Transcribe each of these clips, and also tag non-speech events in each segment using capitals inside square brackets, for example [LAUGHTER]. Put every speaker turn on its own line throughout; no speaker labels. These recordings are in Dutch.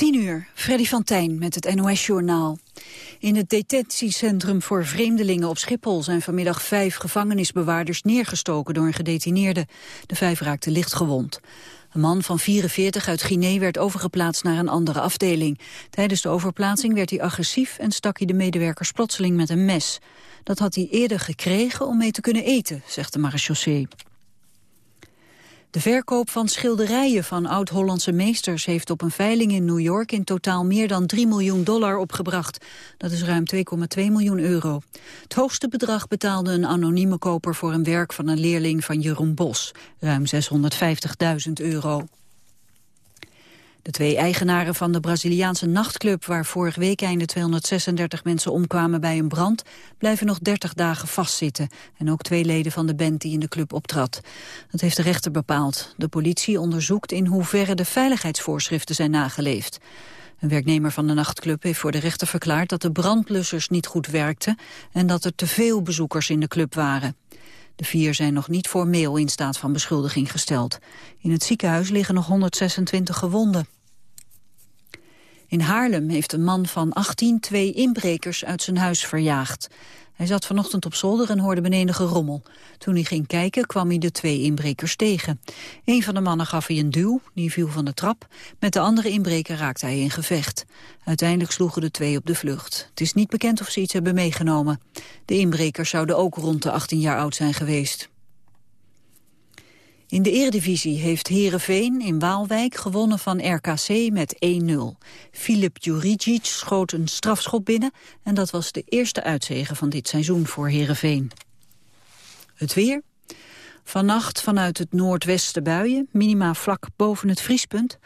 10 uur, Freddy van Tijn met het NOS-journaal. In het detentiecentrum voor vreemdelingen op Schiphol zijn vanmiddag vijf gevangenisbewaarders neergestoken door een gedetineerde. De vijf raakten licht gewond. Een man van 44 uit Guinea werd overgeplaatst naar een andere afdeling. Tijdens de overplaatsing werd hij agressief en stak hij de medewerkers plotseling met een mes. Dat had hij eerder gekregen om mee te kunnen eten, zegt de marechaussee. De verkoop van schilderijen van oud-Hollandse meesters heeft op een veiling in New York in totaal meer dan 3 miljoen dollar opgebracht. Dat is ruim 2,2 miljoen euro. Het hoogste bedrag betaalde een anonieme koper voor een werk van een leerling van Jeroen Bos, ruim 650.000 euro. De twee eigenaren van de Braziliaanse nachtclub... waar vorig week einde 236 mensen omkwamen bij een brand... blijven nog 30 dagen vastzitten. En ook twee leden van de band die in de club optrad. Dat heeft de rechter bepaald. De politie onderzoekt in hoeverre de veiligheidsvoorschriften zijn nageleefd. Een werknemer van de nachtclub heeft voor de rechter verklaard... dat de brandblussers niet goed werkten... en dat er te veel bezoekers in de club waren. De vier zijn nog niet formeel in staat van beschuldiging gesteld. In het ziekenhuis liggen nog 126 gewonden. In Haarlem heeft een man van 18 twee inbrekers uit zijn huis verjaagd. Hij zat vanochtend op zolder en hoorde beneden gerommel. Toen hij ging kijken kwam hij de twee inbrekers tegen. Een van de mannen gaf hij een duw, die viel van de trap. Met de andere inbreker raakte hij in gevecht. Uiteindelijk sloegen de twee op de vlucht. Het is niet bekend of ze iets hebben meegenomen. De inbrekers zouden ook rond de 18 jaar oud zijn geweest. In de eredivisie heeft Herenveen in Waalwijk gewonnen van RKC met 1-0. Filip Juricic schoot een strafschop binnen en dat was de eerste uitzege van dit seizoen voor Herenveen. Het weer. Vannacht vanuit het noordwesten buien, minima vlak boven het vriespunt.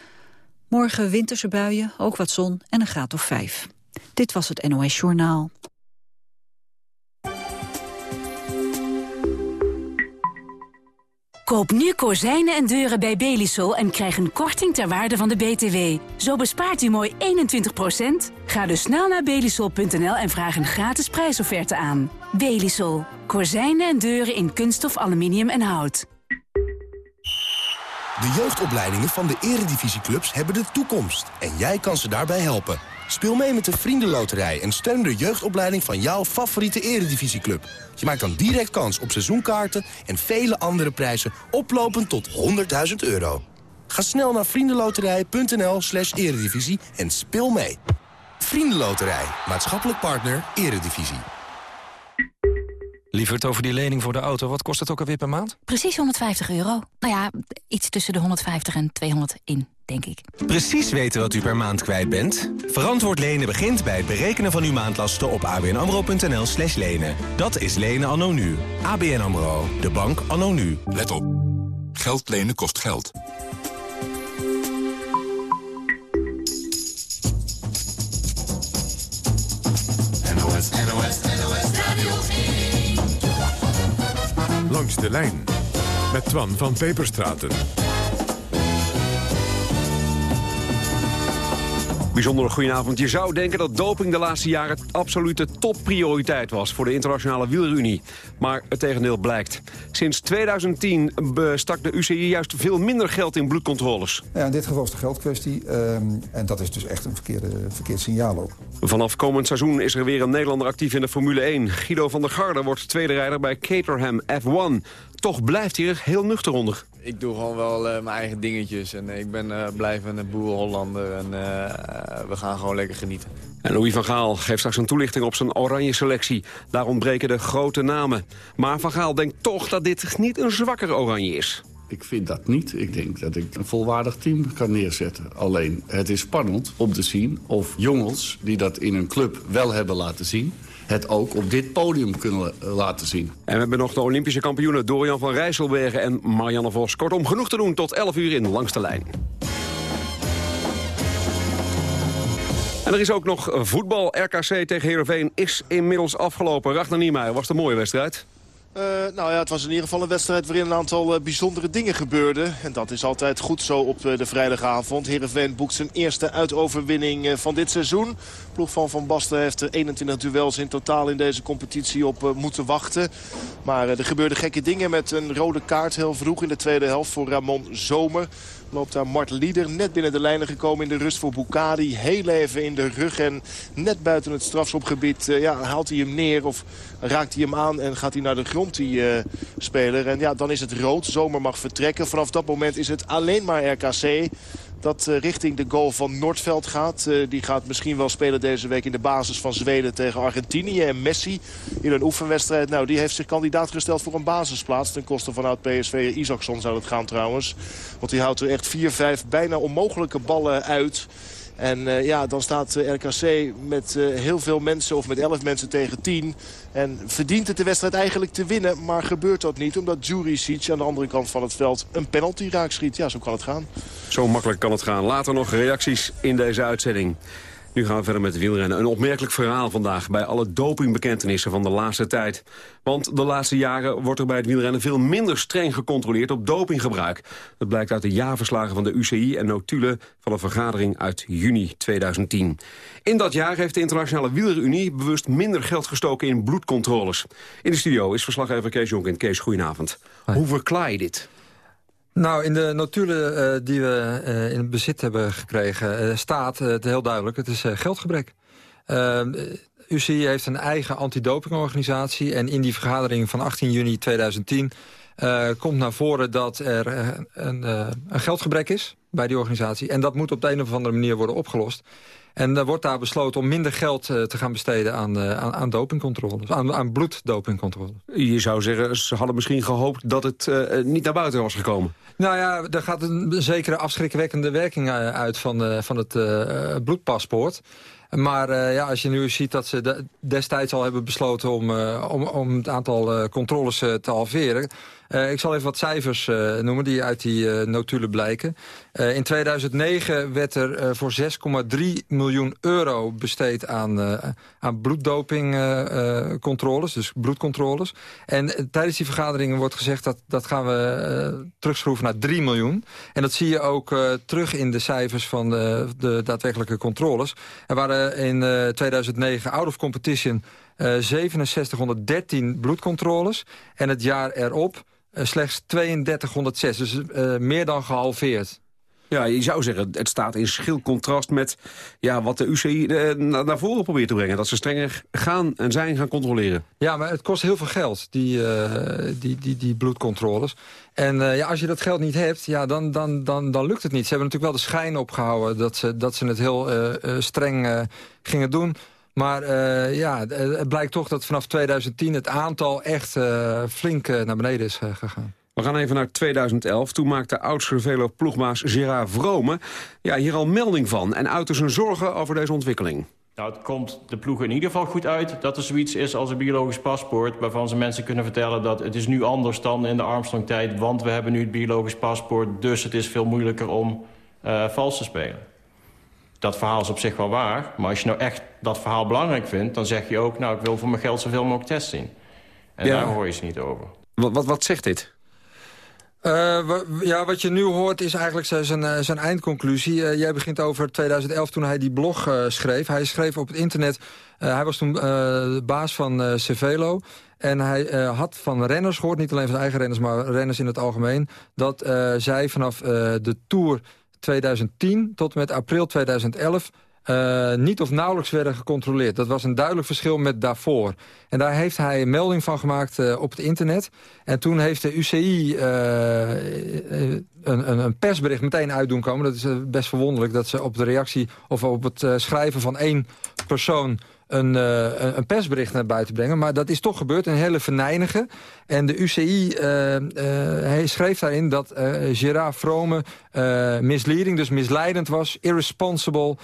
Morgen winterse buien, ook wat zon en een graad of 5. Dit was het NOS Journaal.
Koop nu kozijnen en deuren bij Belisol en krijg een korting ter waarde van de BTW. Zo bespaart u mooi 21%. Ga dus snel naar belisol.nl en vraag een gratis prijsofferte aan. Belisol. Kozijnen en deuren in kunststof, aluminium en hout.
De jeugdopleidingen van de eredivisieclubs hebben de toekomst. En jij kan ze daarbij helpen. Speel mee met de Vriendenloterij en steun de jeugdopleiding van jouw favoriete eredivisieclub. Je maakt dan direct kans op seizoenkaarten en vele andere prijzen oplopend tot 100.000 euro. Ga snel naar vriendenloterij.nl slash eredivisie en speel mee. Vriendenloterij, maatschappelijk partner, eredivisie.
Lieverd over die lening voor de auto, wat kost het ook alweer per maand?
Precies 150 euro. Nou ja, iets tussen de 150 en 200 in, denk ik.
Precies weten wat u per maand kwijt bent? Verantwoord lenen begint bij het berekenen van uw maandlasten op abnamro.nl slash lenen. Dat is lenen anno nu. ABN AMRO, de bank anno nu.
Let op. Geld lenen kost geld.
NOS, NOS, NOS Radio 1.
Langs de lijn met Twan van Peperstraten.
Bijzonder goedenavond. Je zou denken dat doping de laatste jaren absolute topprioriteit was voor de internationale wielerunie. Maar het tegendeel blijkt. Sinds 2010 bestak de UCI juist veel minder geld in bloedcontroles.
Ja, in dit geval is de geldkwestie. ehm, en dat is dus echt een verkeerde, verkeerd signaal ook.
Vanaf komend seizoen is er weer een Nederlander actief in de Formule 1. Guido van der Garde wordt tweede rijder bij Caterham F1. Toch blijft hij er heel nuchter onder.
Ik doe gewoon wel eh, mijn eigen dingetjes. En eh, ik ben uh, blijven een boer Hollander. En we gaan gewoon lekker genieten.
En Louis van Gaal geeft straks een toelichting op zijn oranje selectie. Daar ontbreken de grote namen. Maar Van Gaal denkt toch dat dit niet een zwakker oranje is.
Ik vind dat niet. Ik denk dat ik een volwaardig team kan neerzetten. Alleen, het is spannend om te zien of jongens die dat in een club wel hebben laten zien het ook op dit podium kunnen laten zien.
En we hebben nog de Olympische kampioenen Dorian van Rijsselbergen en Marianne Vos. Kortom, genoeg te doen tot 11 uur in Langs de Lijn. En er is ook nog voetbal. RKC tegen Heerenveen is inmiddels afgelopen. Ragnar Niemeyer, was een mooie wedstrijd?
Uh, nou ja, het was in ieder geval een wedstrijd waarin een aantal uh, bijzondere dingen gebeurden. En dat is altijd goed zo op uh, de vrijdagavond. Heerenveen boekt zijn eerste uitoverwinning van dit seizoen. Ploeg van Van Basten heeft er 21 duels in totaal in deze competitie op moeten wachten. Maar er gebeurden gekke dingen met een rode kaart heel vroeg in de tweede helft voor Ramon Zomer. Loopt daar Mart Lieder. Net binnen de lijnen gekomen in de rust voor Bukari. Heel even in de rug en net buiten het strafschopgebied uh, ja, haalt hij hem neer of raakt hij hem aan en gaat hij naar de grond, die uh, speler. En ja, dan is het rood. Zomer mag vertrekken. Vanaf dat moment is het alleen maar RKC dat uh, richting de goal van Noordveld gaat. Uh, die gaat misschien wel spelen deze week in de basis van Zweden tegen Argentinië. En Messi in een oefenwedstrijd. Nou, die heeft zich kandidaat gesteld voor een basisplaats. Ten koste van oud-PSV Isaacson zou het gaan trouwens. Want die houdt er echt 4-5 bijna onmogelijke ballen uit. En uh, ja, dan staat uh, RKC met uh, heel veel mensen of met 11 mensen tegen 10. En verdient het de wedstrijd eigenlijk te winnen. Maar gebeurt dat niet omdat Juricic aan de andere kant van het veld een penalty raak schiet. Ja, zo kan het gaan.
Zo makkelijk kan het gaan. Later nog reacties in deze uitzending. Nu gaan we verder met wielrennen. Een opmerkelijk verhaal vandaag bij alle dopingbekentenissen van de laatste tijd. Want de laatste jaren wordt er bij het wielrennen veel minder streng gecontroleerd op dopinggebruik. Dat blijkt uit de jaarverslagen van de UCI en notulen van een vergadering uit juni 2010. In dat jaar heeft de Internationale Wielerunie bewust minder geld gestoken in bloedcontroles. In de studio is verslaggever Kees Jonk. Kees, goedenavond. Hoe verklaar je dit?
Nou, in de notulen uh, die we uh, in bezit hebben gekregen... Uh, staat het heel duidelijk, het is geldgebrek. UCI heeft een eigen antidopingorganisatie... en in die vergadering van 18 juni 2010 komt naar voren dat er een, een geldgebrek is bij die organisatie. En dat moet op de een of andere manier worden opgelost. En er wordt daar besloten om minder geld uh, te gaan besteden aan, uh, aan, aan dopingcontroles. Aan, aan bloeddopingcontroles.
Je zou zeggen, ze hadden misschien gehoopt dat het uh, niet naar buiten was gekomen.
Nou ja, er gaat een zekere afschrikwekkende werking uit van, van het bloedpaspoort. Maar ja, als je nu ziet dat ze de, destijds al hebben besloten om, om, om het aantal controles te halveren... Uh, ik zal even wat cijfers uh, noemen die uit die uh, notulen blijken. in 2009 werd er voor 6,3 miljoen euro besteed aan, aan bloeddopingcontroles, dus bloedcontroles. En tijdens die vergaderingen wordt gezegd dat dat gaan we terugschroeven naar 3 miljoen. En dat zie je ook terug in de cijfers van de, de daadwerkelijke controles. Er waren in 2009 out of competition 6713 bloedcontroles. En het jaar erop slechts 3206, dus uh, meer dan gehalveerd.
Ja, je zou zeggen, het staat in schil contrast met ja, wat de UCI eh, naar voren probeert te brengen. Dat ze strenger gaan en zijn gaan controleren.
Ja, maar het kost heel veel geld, die, die, die, die bloedcontroles. En ja, als je dat geld niet hebt, ja, dan, dan, dan, dan lukt het niet. Ze hebben natuurlijk wel de schijn opgehouden dat ze, dat ze het heel streng gingen doen... Maar uh, ja, het blijkt toch dat vanaf 2010 het aantal echt uh, flink uh, naar beneden is gegaan.
We gaan even naar 2011. Toen maakte oud-Cervelo ploegmaas Gerard Vrome ja, hier al melding van... en uitte zijn zorgen over deze ontwikkeling.
Nou, het komt de ploeg in ieder geval goed uit dat er zoiets is als een biologisch paspoort... waarvan ze mensen kunnen vertellen dat het is nu anders dan in de Armstrong-tijd... want we hebben nu het biologisch paspoort, dus het is veel moeilijker om uh, vals te spelen dat verhaal is op zich wel waar. Maar als je nou echt dat verhaal belangrijk vindt... dan zeg je ook, nou, ik wil voor mijn geld zoveel mogelijk tests zien. En daar hoor je ze niet over.
Wat, wat, wat zegt dit?
Uh, ja, wat je nu hoort is eigenlijk zijn, eh, zijn eindconclusie. Uh, jij begint over 2011 toen hij die blog uh, schreef. Hij schreef op het internet... hij was toen baas van Cervelo... En hij had van renners gehoord, niet alleen van zijn eigen renners... maar renners in het algemeen... dat zij vanaf de Tour 2010 tot met april 2011... Uh, eh, niet of nauwelijks werden gecontroleerd. Dat was een duidelijk verschil met daarvoor. En daar heeft hij een melding van gemaakt uh, op het internet. En toen heeft de UCI uh, een, een, persbericht meteen uit doen komen. Dat is best verwonderlijk dat ze op de reactie... of op het schrijven van één persoon een, uh, een, persbericht naar buiten brengen. Maar dat is toch gebeurd, een hele venijnige. En de UCI uh, uh, hij schreef daarin dat Gerard Vrome misleading, dus misleidend was, irresponsible...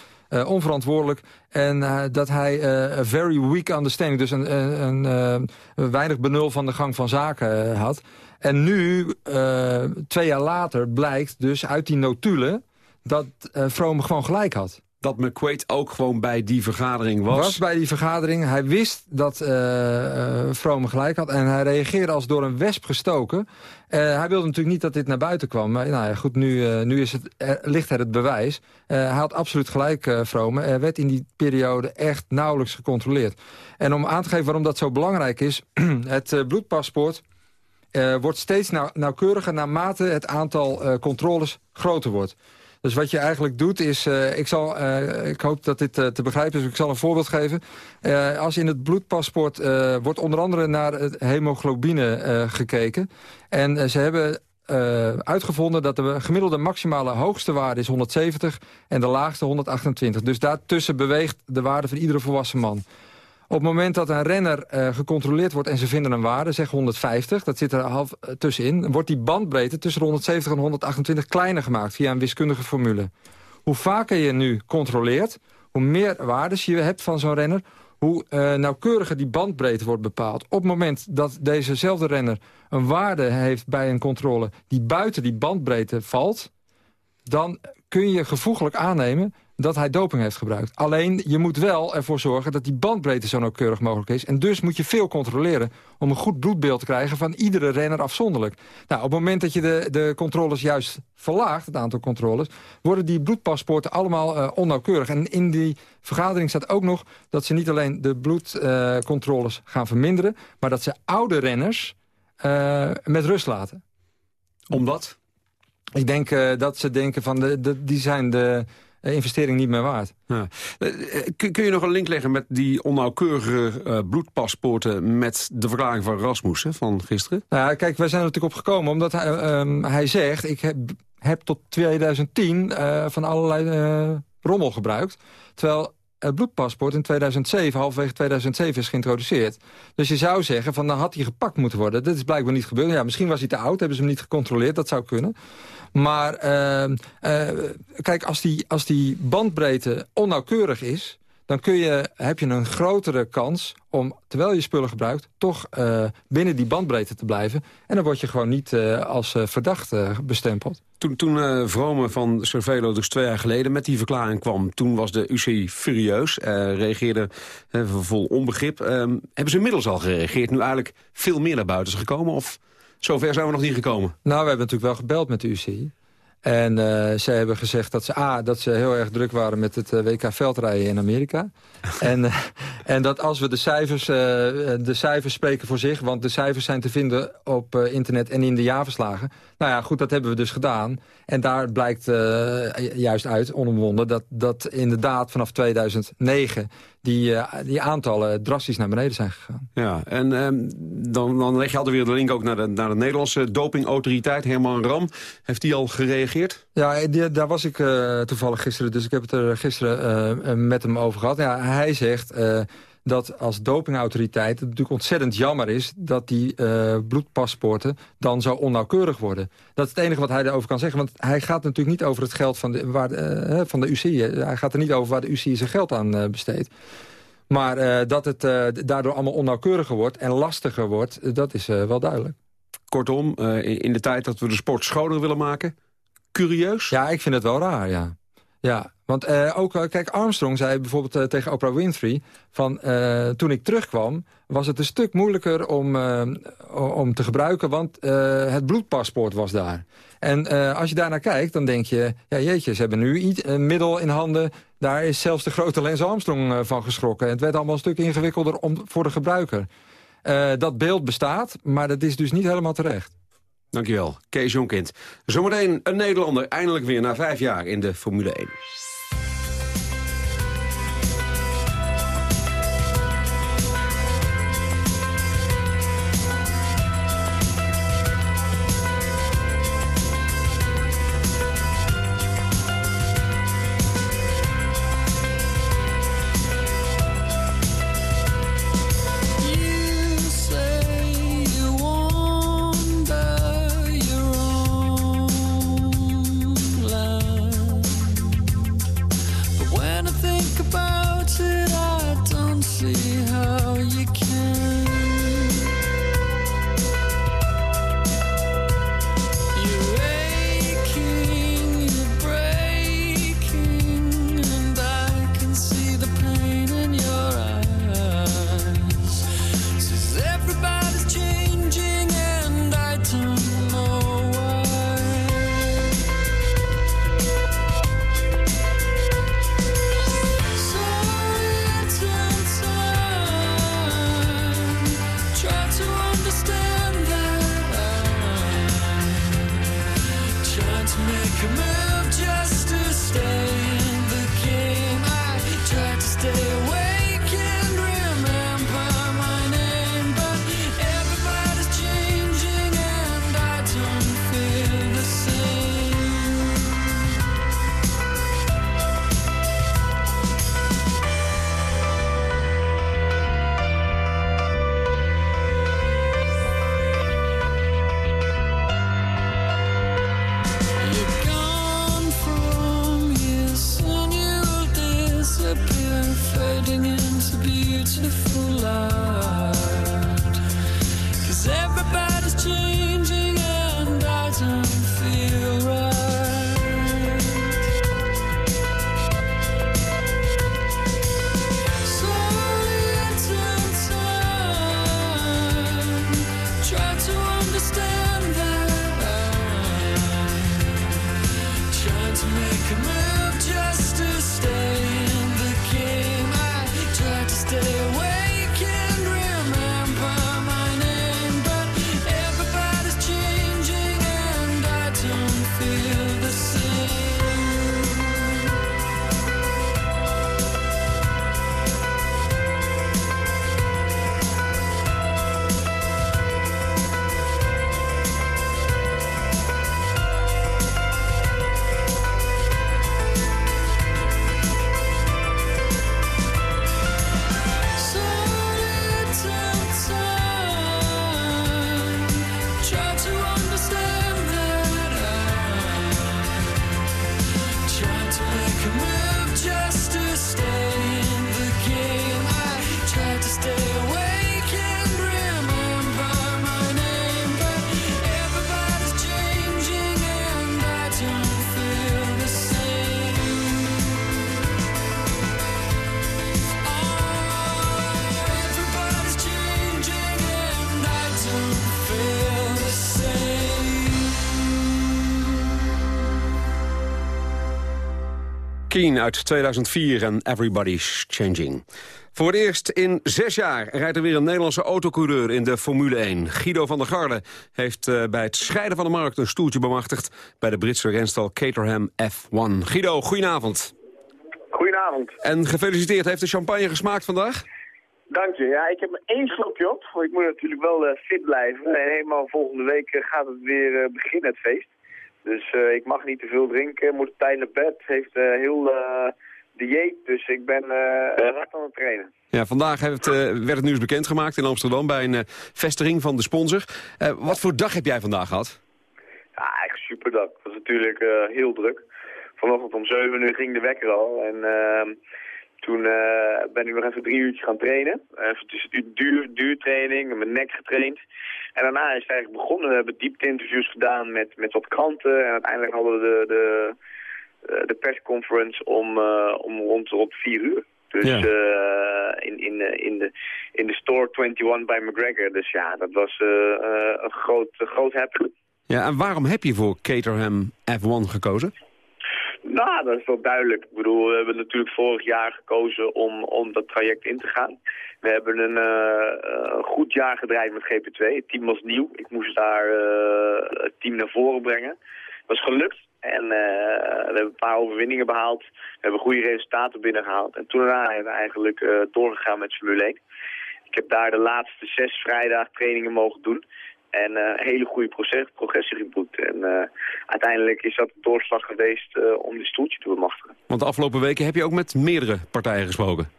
onverantwoordelijk. En dat hij a very weak understanding, dus een, een, een weinig benul van de gang van zaken had. En nu, twee jaar later, blijkt dus uit die notulen dat Vrome gewoon gelijk had
dat McQuaid ook gewoon bij die vergadering was.
Was bij die vergadering. Hij wist dat uh, Vrome gelijk had. En hij reageerde als door een wesp gestoken. Uh, hij wilde natuurlijk niet dat dit naar buiten kwam. Maar nou ja, goed, nu, nu is het, ligt er het bewijs. hij had absoluut gelijk, Vrome. Er werd in die periode echt nauwelijks gecontroleerd. En om aan te geven waarom dat zo belangrijk is... [CLEARS THROAT] het bloedpaspoort wordt steeds nauw, nauwkeuriger naarmate het aantal controles groter wordt. Dus wat je eigenlijk doet is, uh, ik, zal, uh, ik hoop dat dit uh, te begrijpen is, ik zal een voorbeeld geven. als in het bloedpaspoort wordt onder andere naar het hemoglobine gekeken. En ze hebben uitgevonden dat de gemiddelde maximale hoogste waarde is 170 en de laagste 128. Dus daartussen beweegt de waarde van iedere volwassen man. Op het moment dat een renner uh, gecontroleerd wordt en ze vinden een waarde, zeg 150, dat zit er half uh, tussenin, wordt die bandbreedte tussen 170 en 128 kleiner gemaakt via een wiskundige formule. Hoe vaker je nu controleert, hoe meer waardes je hebt van zo'n renner, hoe uh, nauwkeuriger die bandbreedte wordt bepaald. Op het moment dat dezezelfde renner een waarde heeft bij een controle die buiten die bandbreedte valt, dan kun je gevoeglijk aannemen dat hij doping heeft gebruikt. Alleen, je moet wel ervoor zorgen dat die bandbreedte zo nauwkeurig mogelijk is. En dus moet je veel controleren om een goed bloedbeeld te krijgen... van iedere renner afzonderlijk. Nou, op het moment dat je de, de controles juist verlaagt, het aantal controles... worden die bloedpaspoorten allemaal uh, onnauwkeurig. En in die vergadering staat ook nog dat ze niet alleen de bloedcontroles uh, gaan verminderen... maar dat ze oude renners uh, met rust laten.
Omdat?
Ik denk dat ze denken van, de, de, die zijn de investering niet meer waard.
Ja. Uh, kun, kun, je nog een link leggen met die onnauwkeurige uh, bloedpaspoorten... met de verklaring van Rasmus hè, van gisteren?
Nou, kijk, wij zijn er natuurlijk op gekomen omdat hij, um, hij zegt... ik heb, heb tot 2010 van allerlei rommel gebruikt. Terwijl het bloedpaspoort in 2007, halverwege 2007 is geïntroduceerd. Dus je zou zeggen, van dan had hij gepakt moeten worden. Dat is blijkbaar niet gebeurd. Ja, misschien was hij te oud, hebben ze hem niet gecontroleerd, dat zou kunnen. Maar uh, uh, kijk, als die, als die bandbreedte onnauwkeurig is... dan kun je, heb je een grotere kans om, terwijl je spullen gebruikt... toch uh, binnen die bandbreedte te blijven. En dan word je gewoon niet als verdacht bestempeld.
Toen, toen uh, Vrome van Cervelo dus twee jaar geleden met die verklaring kwam... toen was de UCI furieus, uh, reageerde uh, vol onbegrip. hebben ze inmiddels al gereageerd, nu eigenlijk veel meer naar buiten gekomen? Of zover zijn we nog niet gekomen?
Nou, we hebben natuurlijk wel gebeld met de UCI. En uh, zij hebben gezegd dat ze, A, dat ze heel erg druk waren met het uh, WK veldrijden in Amerika. [LAUGHS] en, uh, en dat als we de cijfers, de cijfers spreken voor zich, want de cijfers zijn te vinden op internet en in de jaarverslagen. Nou ja, goed, dat hebben we dus gedaan. En daar blijkt juist uit, onomwonden, dat, dat inderdaad vanaf 2009 die, uh, die aantallen drastisch naar beneden zijn gegaan.
Ja, en um, dan, dan leg je altijd weer de link ook naar de, naar de Nederlandse dopingautoriteit. Herman Ram, heeft die al gereageerd?
Ja, die, daar was ik uh, toevallig gisteren, dus ik heb het er gisteren met hem over gehad. Ja, hij zegt dat als dopingautoriteit het natuurlijk ontzettend jammer is... dat die uh, bloedpaspoorten dan zo onnauwkeurig worden. Dat is het enige wat hij erover kan zeggen. Want hij gaat natuurlijk niet over het geld van de, waar, uh, van de UCI. Hij gaat er niet over waar de UCI zijn geld aan uh, besteedt. Maar dat het daardoor allemaal onnauwkeuriger wordt en lastiger wordt... dat is wel duidelijk.
Kortom, in de tijd dat we de sport schoner willen maken... curieus?
Ja, ik vind het wel raar, ja. Ja, want uh, ook, kijk, Armstrong zei bijvoorbeeld uh, tegen Oprah Winfrey... van toen ik terugkwam, was het een stuk moeilijker om, om te gebruiken... want het bloedpaspoort was daar. En als je daarnaar kijkt, dan denk je... ja jeetje, ze hebben nu een middel in handen... daar is zelfs de grote Lance Armstrong van geschrokken. Het werd allemaal een stuk ingewikkelder om, voor de gebruiker. dat beeld bestaat, maar dat is dus niet helemaal terecht.
Dankjewel, Kees Jonkind. Zometeen een Nederlander, eindelijk weer na vijf jaar in de Formule 1. Uit 2004 en Everybody's Changing. Voor het eerst in zes jaar rijdt er weer een Nederlandse autocoureur in de Formule 1. Guido van der Garde heeft eh, bij het scheiden van de markt een stoeltje bemachtigd... bij de Britse renstal Caterham F1. Guido, goedenavond.
Goedenavond.
En gefeliciteerd, heeft de champagne gesmaakt vandaag?
Dank je. Ja, ik heb maar één slokje op. want Ik moet natuurlijk wel eh, fit blijven. En helemaal volgende week eh, gaat het weer beginnen, het feest. Dus eh, ik mag niet te veel drinken, moet op tijd naar bed. Heeft eh, heel eh, dieet, dus ik ben hard aan het trainen.
Ja, vandaag heeft, werd het nieuws bekendgemaakt in Amsterdam... bij een vestiging van de sponsor. Wat voor dag heb jij vandaag gehad?
Ja, echt super dag. Het was natuurlijk heel druk. Vanochtend om 7 uur ging de wekker al. En ehm, toen eh, ben ik nog even drie uurtjes gaan trainen. Even tussen duur, duurtraining, mijn nek getraind. En daarna is het eigenlijk begonnen. We hebben diepte-interviews gedaan met, met wat kranten. En uiteindelijk hadden we de, de, eh, de persconference om, eh, om rond, rond vier uur. Dus
Ja.
eh, in, in, in, de, in de store 21 bij McGregor. Dus ja, dat was een groot, groot happening.
Ja, en waarom heb je voor Caterham F1 gekozen?
Nou, dat is wel duidelijk. Ik bedoel, we hebben natuurlijk vorig jaar gekozen om, om dat traject in te gaan. We hebben een eh, goed jaar gedraaid met GP2. Het team was nieuw. Ik moest daar eh, het team naar voren brengen. Dat is gelukt. En eh, we hebben een paar overwinningen behaald. We hebben goede resultaten binnengehaald. En toen daarna hebben we eigenlijk doorgegaan met Formule 1. Ik heb daar de laatste zes vrijdag trainingen mogen doen. En eh, een hele goede proces, progressie geboekt. En eh, uiteindelijk is dat de doorslag geweest eh, om dit stoeltje te bemachtigen.
Want de afgelopen weken heb je ook met meerdere partijen gesproken.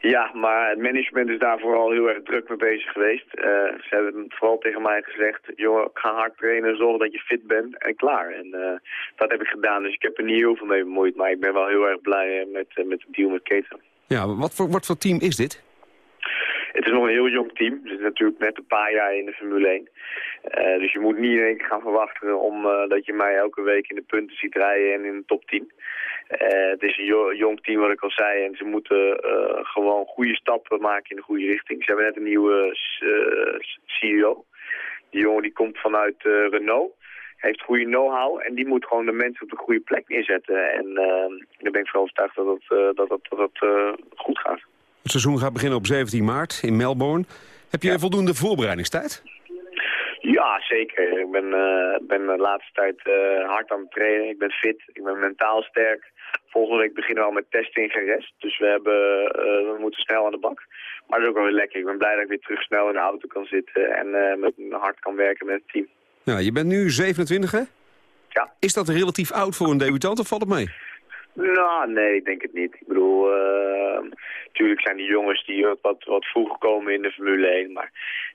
Ja, maar het management is daar vooral heel erg druk mee bezig geweest. Ze hebben vooral tegen mij gezegd, jongen, ga hard trainen, zorg dat je fit bent en klaar. En dat heb ik gedaan, dus ik heb er niet heel veel mee bemoeid. Maar ik ben wel heel erg blij met, met de deal met Keten.
Ja, wat voor, wat voor team is dit?
Het is nog een heel jong team. Ze zitten natuurlijk net een paar jaar in de Formule 1. Eh, dus je moet niet in één keer gaan verwachten om, eh, dat je mij elke week in de punten ziet rijden en in de top 10. Eh, het is een jo- jong team, wat ik al zei. En ze moeten gewoon goede stappen maken in de goede richting. Ze hebben net een nieuwe CEO. Die jongen die komt vanuit Renault. Heeft goede know-how en die moet gewoon de mensen op de goede plek neerzetten. En eh, daar ben ik van overtuigd dat dat, dat, dat, goed gaat.
Het seizoen gaat beginnen op 17 maart in Melbourne. Heb je voldoende voorbereidingstijd?
Ja, zeker. Ik ben, eh, ben de laatste tijd eh, hard aan het trainen. Ik ben fit, ik ben mentaal sterk. Volgende week beginnen we al met testen in Geres. Dus we, hebben, eh, we moeten snel aan de bak. Maar dat is ook wel weer lekker. Ik ben blij dat ik weer terug snel in de auto kan zitten en met, hard kan werken met het team.
Ja, je bent nu 27, hè?
Ja.
Is dat relatief oud voor een debutant of valt het mee?
Nou, nee, ik denk het niet. Ik bedoel, natuurlijk zijn die jongens die wat, wat, vroeger komen in de Formule 1, maar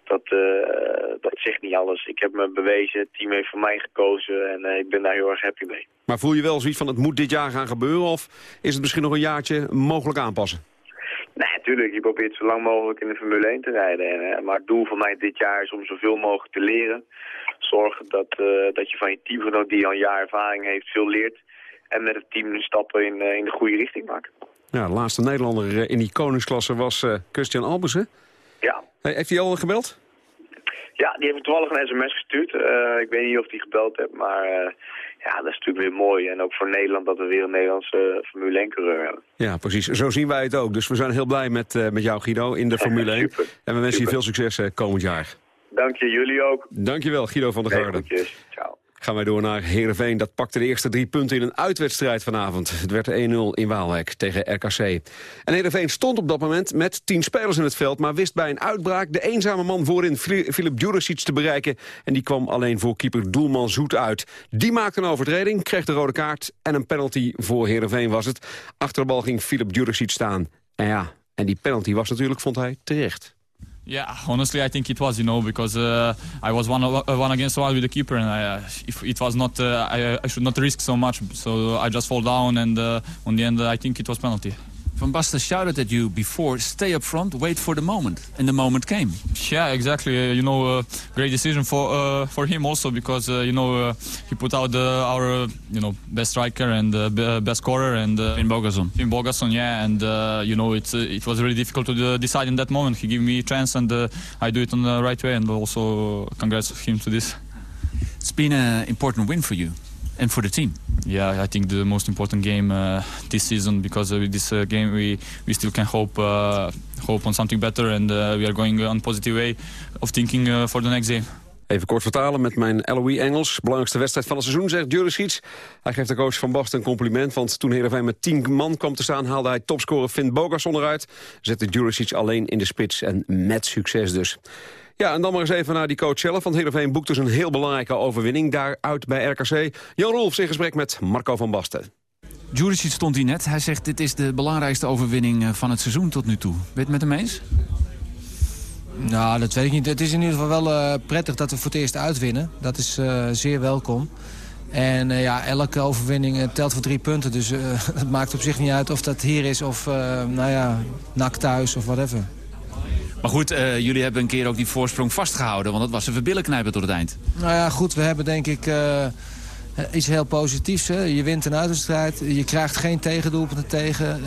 dat, eh, dat zegt niet alles. Ik heb me bewezen, het team heeft voor mij gekozen en eh, ik ben daar heel erg happy mee.
Maar voel je wel zoiets van het moet dit jaar gaan gebeuren of is het misschien nog een jaartje mogelijk aanpassen?
Nee, tuurlijk. Je probeert zo lang mogelijk in de Formule 1 te rijden. En, eh, maar het doel van mij dit jaar is om zoveel mogelijk te leren. Zorgen dat, eh, dat je van je teamgenoot die al een jaar ervaring heeft veel leert. En met het team stappen in, eh, in de goede richting maakt.
Ja, de laatste Nederlander eh, in die koningsklasse was eh, Christian Albussen.
Ja.
Heeft hij al gebeld?
Ja, die heeft me toevallig een sms gestuurd. Ik weet niet of hij gebeld heeft, maar ja, dat is natuurlijk weer mooi. En ook voor Nederland dat we weer een Nederlandse Formule 1-coureur hebben.
Ja, precies. Zo zien wij het ook. Dus we zijn heel blij met, met jou, Guido, in de [LAUGHS] Formule 1. En we wensen je veel succes komend jaar.
Dank je, jullie ook.
Dankjewel, Guido van der
Nee,
Garden.
Ciao.
Gaan wij door naar Heerenveen. Dat pakte de eerste drie punten in een uitwedstrijd vanavond. Het werd 1-0 in Waalwijk tegen RKC. En Heerenveen stond op dat moment met tien spelers in het veld... maar wist bij een uitbraak de eenzame man voorin Fili- Filip Djuricic te bereiken. En die kwam alleen voor keeper Doelman Zoet uit. Die maakte een overtreding, kreeg de rode kaart... en een penalty voor Heerenveen was het. Achter de bal ging Filip Djuricic staan. En ja, en die penalty was natuurlijk, vond hij, terecht.
Yeah, honestly, I think it was, you know, because uh, I was one, uh, one against one with the keeper, and I, uh, if it was not, uh, I, I should not risk so much. So I just fall down, and uh, on the end, I think it was penalty.
Van Basten shouted at you before, stay up front, wait for the moment. And the moment came.
Yeah, exactly. Uh, you know, uh, great decision for uh, for him also because uh, you know uh, he put out uh, our uh, you know best striker and uh, be- best scorer and uh,
Finn Bogason.
Finn Bogason, yeah, and uh, you know it's uh, it was really difficult to decide in that moment. He gave me a chance and uh, I do it on the right way and also congrats him to this.
It's been an important win for you and for the team.
Yeah, I think the most important game uh, this season because uh, with this uh, game we, we still can hope uh, hope on something better and uh, we are going on positive way of thinking for the next game.
Even kort vertalen met mijn LOE Engels. Belangrijkste wedstrijd van het seizoen, zegt Juricic. Hij geeft de coach van Basten een compliment, want toen Heerenveen met 10 man kwam te staan... haalde hij topscorer Finn Bogason eruit. Zette Juricic alleen in de spits en met succes dus. Ja, en dan maar eens even naar die coach zelf. Want Heerenveen boekt dus een heel belangrijke overwinning daaruit bij RKC. Jan Rolfs in gesprek met Marco van Basten.
Juricic stond hier net. Hij zegt dit is de belangrijkste overwinning eh, van het seizoen tot nu toe. Het met hem eens?
Nou, dat weet ik niet. Het is in ieder geval wel eh, prettig dat we voor het eerst uitwinnen. Dat is eh, zeer welkom. En eh, ja, elke overwinning telt voor drie punten. Dus [LAUGHS] het maakt op zich niet uit of dat hier is of, nou ja, nak thuis of whatever.
Maar goed, jullie hebben een keer ook die voorsprong vastgehouden. Want dat was een verbillen tot het eind.
Nou ja, goed, we hebben denk ik iets heel positiefs. Hè. Je wint een uitwedstrijd, je krijgt geen tegendoelpunten tegen.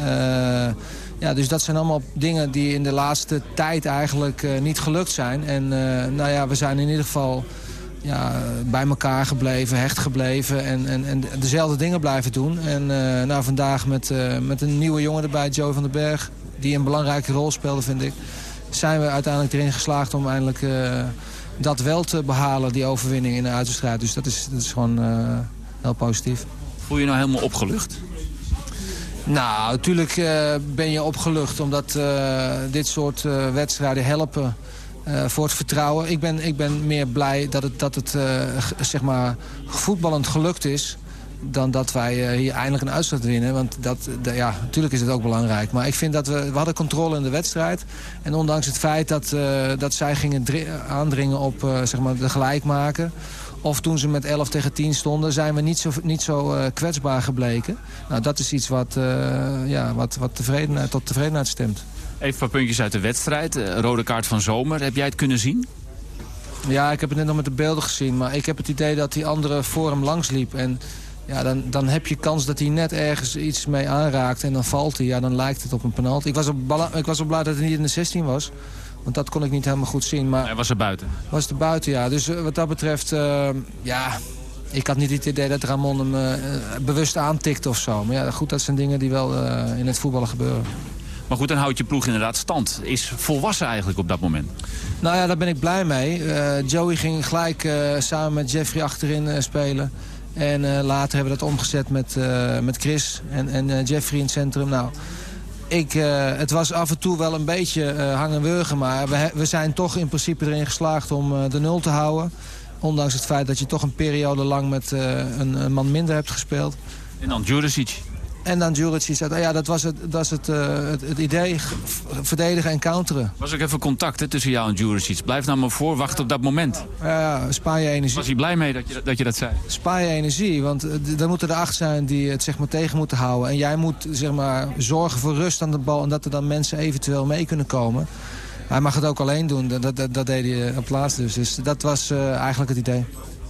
Ja, dus dat zijn allemaal dingen die in de laatste tijd eigenlijk eh, niet gelukt zijn. En eh, nou ja, we zijn in ieder geval ja, bij elkaar gebleven, hecht gebleven en, en, en dezelfde dingen blijven doen. En eh, nou, vandaag met, met een nieuwe jongen erbij, Joe van den Berg, die een belangrijke rol speelde, vind ik, zijn we uiteindelijk erin geslaagd om eindelijk dat wel te behalen, die overwinning in de uitwedstrijd. Dus dat is, dat is gewoon heel positief.
Voel je nou helemaal opgelucht?
Nou, natuurlijk eh, ben je opgelucht omdat eh, dit soort eh, wedstrijden helpen voor het vertrouwen. Ik ben, ik ben meer blij dat het, dat het zeg maar voetballend gelukt is dan dat wij hier eindelijk een uitslag winnen. Want dat, ja, natuurlijk is het ook belangrijk. Maar ik vind dat we, we hadden controle in de wedstrijd. En ondanks het feit dat, dat zij gingen dri- aandringen op zeg maar de gelijkmaker... of toen ze met 11 tegen 10 stonden... zijn we niet zo, niet zo eh, kwetsbaar gebleken. Nou, dat is iets wat, eh, ja, wat, wat tevredenheid, tot tevredenheid stemt.
Even een paar puntjes uit de wedstrijd. Eh, rode kaart van Zomer. Heb jij het kunnen zien?
Ja, ik heb het net nog met de beelden gezien. Maar ik heb het idee dat die andere voor hem langs liep. En ja, dan, dan heb je kans dat hij net ergens iets mee aanraakt. En dan valt hij. Ja, dan lijkt het op een penalty. Ik was op, ik was op blij dat hij niet in de 16 was. Want dat kon ik niet helemaal goed zien. Maar
Hij was er buiten.
was er buiten, ja. Dus eh, wat dat betreft, eh, ja... Ik had niet het idee dat Ramon hem eh, bewust aantikte of zo. Maar ja, goed, dat zijn dingen die wel in het voetballen gebeuren.
Maar goed, dan houdt je ploeg inderdaad stand. Is volwassen eigenlijk op dat moment.
Nou ja, daar ben ik blij mee. Joey ging gelijk samen met Jeffrey achterin spelen. En later hebben we dat omgezet met, met Chris en, en Jeffrey in het centrum. Nou, ik, eh, het was af en toe wel een beetje eh, hangen. Maar we, we zijn toch in principe erin geslaagd om eh, de nul te houden. Ondanks het feit dat je toch een periode lang met een, een man minder hebt gespeeld.
En dan Juricic.
En dan Juricic. Ja, dat was het, dat was het, uh, het, het, idee. Verdedigen en counteren.
Was ook even contact hè, tussen jou en Juricic. Blijf nou maar voor, wacht op dat moment.
Ja, spaar je energie.
Was hij blij mee dat je dat, je dat zei?
Spaar je energie, want er moeten er acht zijn die het zeg maar, tegen moeten houden. En jij moet zeg maar, zorgen voor rust aan de bal... en dat er dan mensen eventueel mee kunnen komen. Hij mag het ook alleen doen, dat, dat, dat deed hij op plaats dus. Dus dat was uh, eigenlijk het idee.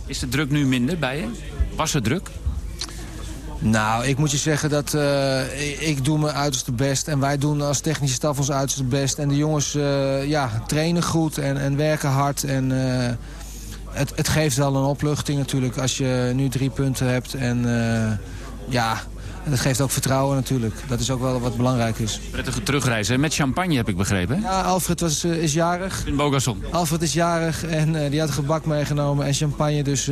Is de druk nu minder bij je? Was het druk?
Nou, ik moet je zeggen dat uh, ik doe mijn uiterste best. En wij doen als technische staf ons uiterste best. En de jongens uh, ja, trainen goed en, en werken hard. En uh, het, het geeft wel een opluchting natuurlijk als je nu drie punten hebt. En ja, dat geeft ook vertrouwen natuurlijk. Dat is ook wel wat belangrijk is.
Prettige terugreizen met champagne heb ik begrepen. Hè?
Ja, Alfred was, is jarig.
In Bogasson.
Alfred is jarig en die had gebak meegenomen en champagne. Dus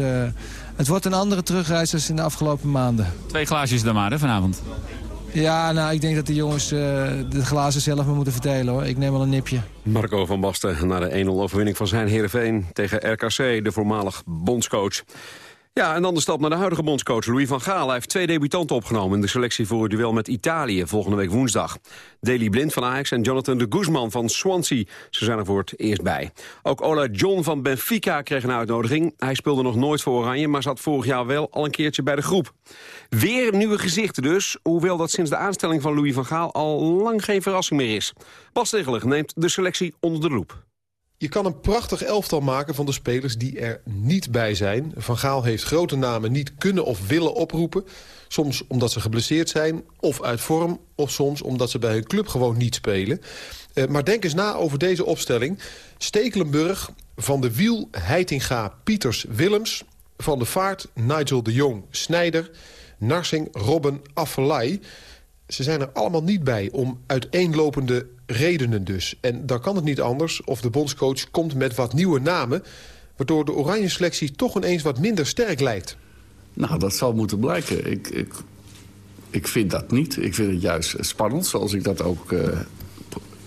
het wordt een andere terugreis dan in de afgelopen maanden.
Twee glaasjes dan maar hè, vanavond.
Ja, nou, ik denk dat de jongens de glazen zelf maar moeten verdelen, hoor. Ik neem wel een nipje.
Marco van Basten na de 1-0 overwinning van zijn Heerenveen tegen RKC, de voormalig bondscoach. Ja, en dan de stap naar de huidige bondscoach Louis van Gaal. Hij heeft twee debutanten opgenomen in de selectie voor het duel met Italië volgende week woensdag. Daley Blind van Ajax en Jonathan de Guzman van Swansea. Ze zijn er voor het eerst bij. Ook Ola John van Benfica kreeg een uitnodiging. Hij speelde nog nooit voor Oranje, maar zat vorig jaar wel al een keertje bij de groep. Weer nieuwe gezichten dus, hoewel dat sinds de aanstelling van Louis van Gaal al lang geen verrassing meer is. Bas Tegelig neemt de selectie onder de loep.
Je kan een prachtig elftal maken van de spelers die er niet bij zijn. Van Gaal heeft grote namen niet kunnen of willen oproepen. Soms omdat ze geblesseerd zijn of uit vorm... of soms omdat ze bij hun club gewoon niet spelen. Uh, maar denk eens na over deze opstelling. Stekelenburg, Van de Wiel, Heitinga, Pieters, Willems... Van de Vaart, Nigel de Jong, Snijder... Narsing, Robben, Affelay... Ze zijn er allemaal niet bij om uiteenlopende redenen dus. En dan kan het niet anders of de bondscoach komt met wat nieuwe namen... waardoor de oranje selectie toch ineens wat minder sterk lijkt.
Nou, dat zal moeten blijken. Ik, ik, ik vind dat niet. Ik vind het juist spannend, zoals ik dat ook uh,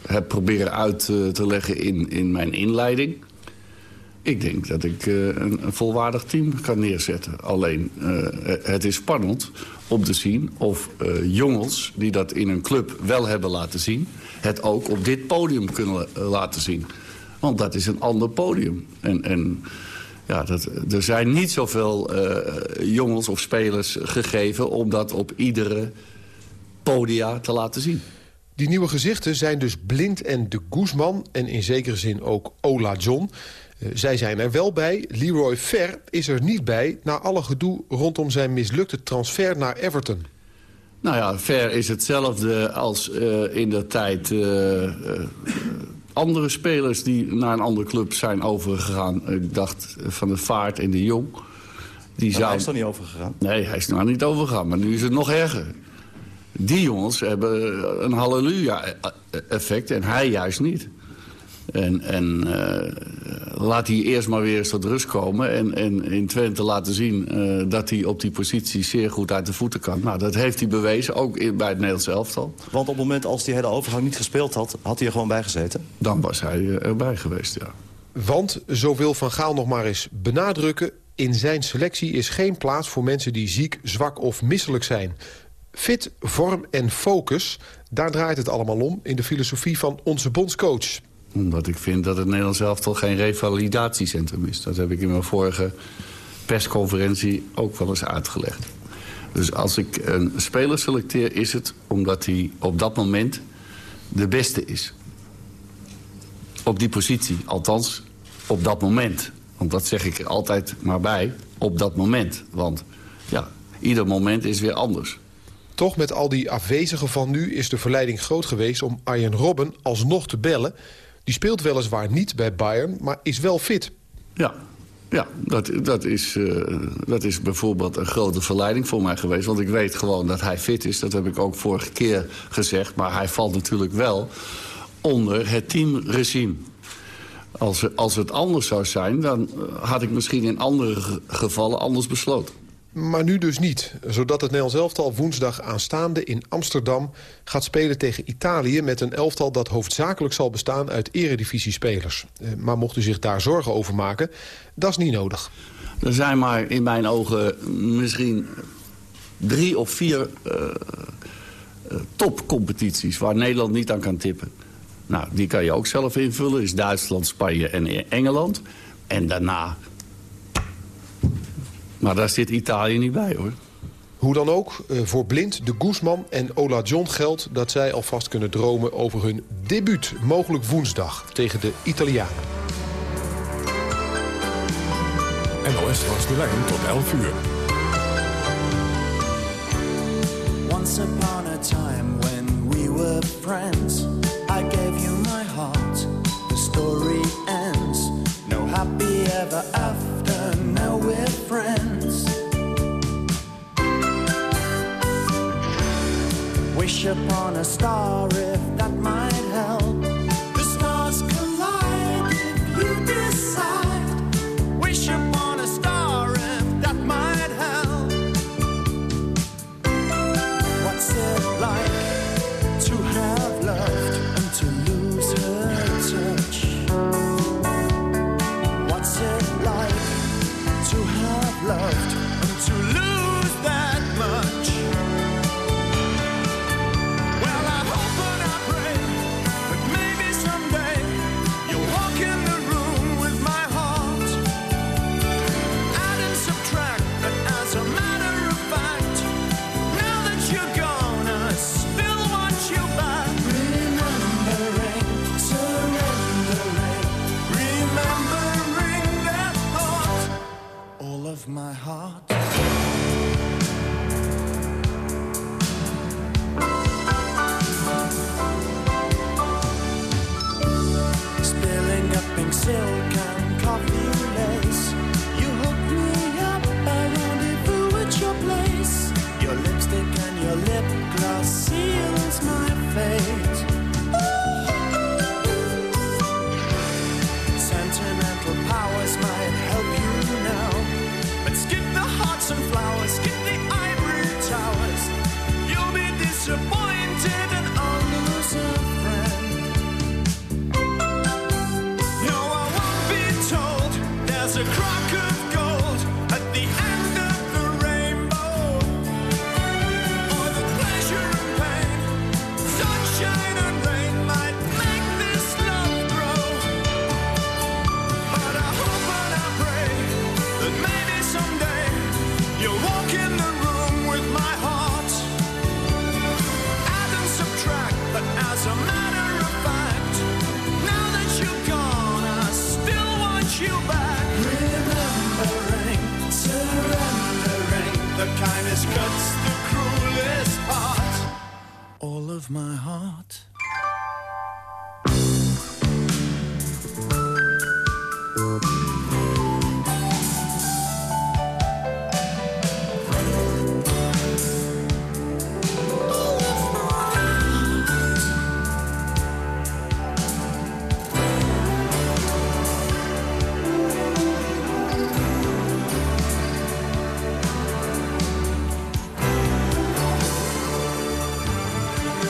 heb proberen uit uh, te leggen in, in mijn inleiding. Ik denk dat ik uh, een, volwaardig team kan neerzetten. Alleen, het is spannend om te zien of jongens die dat in een club wel hebben laten zien het ook op dit podium kunnen laten zien. Want dat is een ander podium. En, en ja, dat, er zijn niet zoveel jongens of spelers gegeven... om dat op iedere podia te laten zien.
Die nieuwe gezichten zijn dus Blind en de Guzman... en in zekere zin ook Ola John. Uh, zij zijn er wel bij. Leroy Fer is er niet bij... na alle gedoe rondom zijn mislukte transfer naar Everton.
Nou ja, Ver is hetzelfde als uh, in de tijd uh, uh, andere spelers die naar een andere club zijn overgegaan. Ik dacht van de Vaart en de Jong.
Die zou... hij is toch niet overgegaan?
Nee, hij is nog niet overgegaan, maar nu is het nog erger. Die jongens hebben een halleluja-effect en hij juist niet. En, en uh, laat hij eerst maar weer eens tot rust komen. En, en in Twente laten zien uh, dat hij op die positie zeer goed uit de voeten kan. Nou, dat heeft hij bewezen, ook in, bij het Nederlands elftal.
Want op het moment als hij hele overgang niet gespeeld had... had hij er gewoon bij gezeten?
Dan was hij erbij geweest, ja.
Want, zo wil Van Gaal nog maar eens benadrukken... in zijn selectie is geen plaats voor mensen die ziek, zwak of misselijk zijn... Fit, vorm en focus, daar draait het allemaal om... in de filosofie van onze bondscoach
omdat ik vind dat het Nederlands elftal geen revalidatiecentrum is. Dat heb ik in mijn vorige persconferentie ook wel eens uitgelegd. Dus als ik een speler selecteer, is het omdat hij op dat moment de beste is. Op die positie, althans op dat moment. Want dat zeg ik er altijd maar bij, op dat moment. Want ja, ieder moment is weer anders.
Toch met al die afwezigen van nu is de verleiding groot geweest... om Arjen Robben alsnog te bellen die speelt weliswaar niet bij Bayern, maar is wel fit.
Ja, ja, dat, dat, is, uh, dat is bijvoorbeeld een grote verleiding voor mij geweest. Want ik weet gewoon dat hij fit is. Dat heb ik ook vorige keer gezegd. Maar hij valt natuurlijk wel onder het teamregime. Als, als het anders zou zijn, dan eh, had ik misschien in andere gevallen anders besloten.
Maar nu dus niet, zodat het Nederlands elftal woensdag aanstaande in Amsterdam gaat spelen tegen Italië... met een elftal dat hoofdzakelijk zal bestaan uit eredivisiespelers. Eh, maar mocht u zich daar zorgen over maken, dat is niet nodig.
Er zijn maar in mijn ogen misschien drie of vier eh, eh, topcompetities waar Nederland niet aan kan tippen. Nou, die kan je ook zelf invullen. Is Duitsland, Spanje en Engeland. En daarna... Maar daar zit Italië niet bij, hoor.
Hoe dan ook, eh, voor Blind, de Guzman en Ola John geldt... dat zij alvast kunnen dromen over hun debuut. Mogelijk woensdag tegen de Italianen.
NOS langs de lijn tot 11 uur.
Once upon a time when we were friends, I gave you my heart. The story ends. No happy ever after. Now we're friends. Wish upon a star if that might of my heart.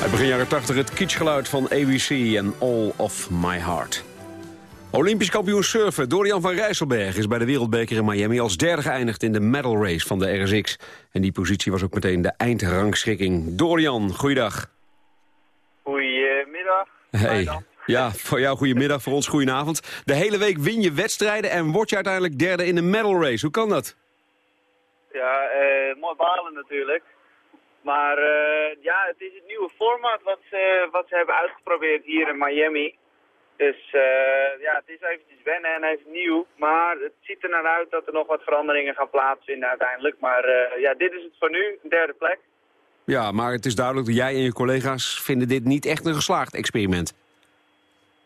Uit begin jaren 80 het kitschgeluid van ABC en All of My Heart. Olympisch kampioen surfen Dorian van Rijsselberg is bij de Wereldbeker in Miami als derde geëindigd in de medal race van de RSX. En die positie was ook meteen de eindrangschikking. Dorian, goeiedag.
Goedemiddag.
Hey. Ja, voor jou goedemiddag, voor ons goedenavond. De hele week win je wedstrijden en word je uiteindelijk derde in de medal race. Hoe kan dat?
Ja, eh, mooi balen natuurlijk. Maar eh, ja, het is het nieuwe format wat ze, wat ze hebben uitgeprobeerd hier in Miami. Dus eh, ja, het is eventjes wennen en even nieuw. Maar het ziet er naar uit dat er nog wat veranderingen gaan plaatsvinden uiteindelijk. Maar eh, ja, dit is het voor nu, een derde plek.
Ja, maar het is duidelijk dat jij en je collega's vinden dit niet echt een geslaagd experiment.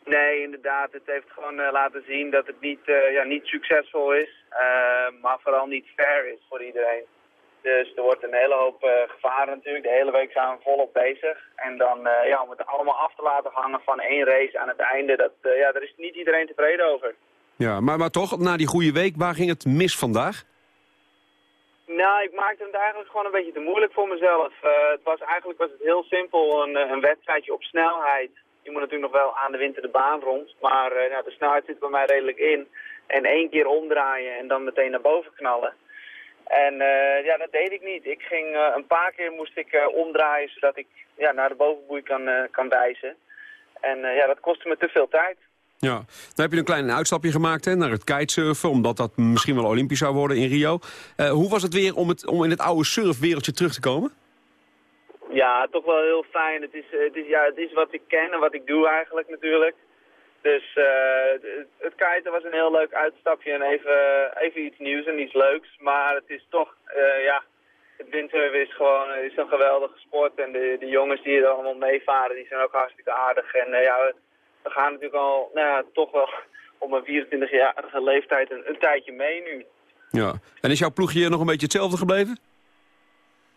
Nee, inderdaad. Het heeft gewoon laten zien dat het niet, ja, niet succesvol is. maar vooral niet fair is voor iedereen. Dus er wordt een hele hoop eh, gevaren natuurlijk. De hele week zijn we volop bezig. En dan eh, ja, om het allemaal af te laten hangen van één race aan het einde, dat, eh, ja, daar is niet iedereen tevreden over.
Ja, maar, maar toch, na die goede week, waar ging het mis vandaag?
Nou, ik maakte het eigenlijk gewoon een beetje te moeilijk voor mezelf. Het was, eigenlijk was het heel simpel, een, een wedstrijdje op snelheid. Je moet natuurlijk nog wel aan de winter de baan rond, maar nou, de snelheid zit bij mij redelijk in. En één keer omdraaien en dan meteen naar boven knallen. En eh, ja, dat deed ik niet. Ik ging eh, een paar keer moest ik eh, omdraaien zodat ik ja, naar de bovenboei kan, kan wijzen. En ja, dat kostte me te veel tijd.
Ja, dan heb je een klein uitstapje gemaakt hè, naar het kitesurfen... omdat dat misschien wel olympisch zou worden in Rio. Hoe was het weer om, het, om in het oude surfwereldje terug te komen?
Ja, toch wel heel fijn. Het is, het is, ja, het is wat ik ken en wat ik doe eigenlijk natuurlijk. Dus eh, het, kiten was een heel leuk uitstapje en even, even iets nieuws en iets leuks. Maar het is toch, eh, ja, het windsurfen is gewoon is een geweldige sport. En de, de jongens die er allemaal meevaren, die zijn ook hartstikke aardig. En eh, ja, we, we gaan natuurlijk al, nou ja, toch wel [LAUGHS] op mijn 24-jarige leeftijd een, een tijdje mee nu.
Ja. En is jouw ploegje nog een beetje hetzelfde gebleven?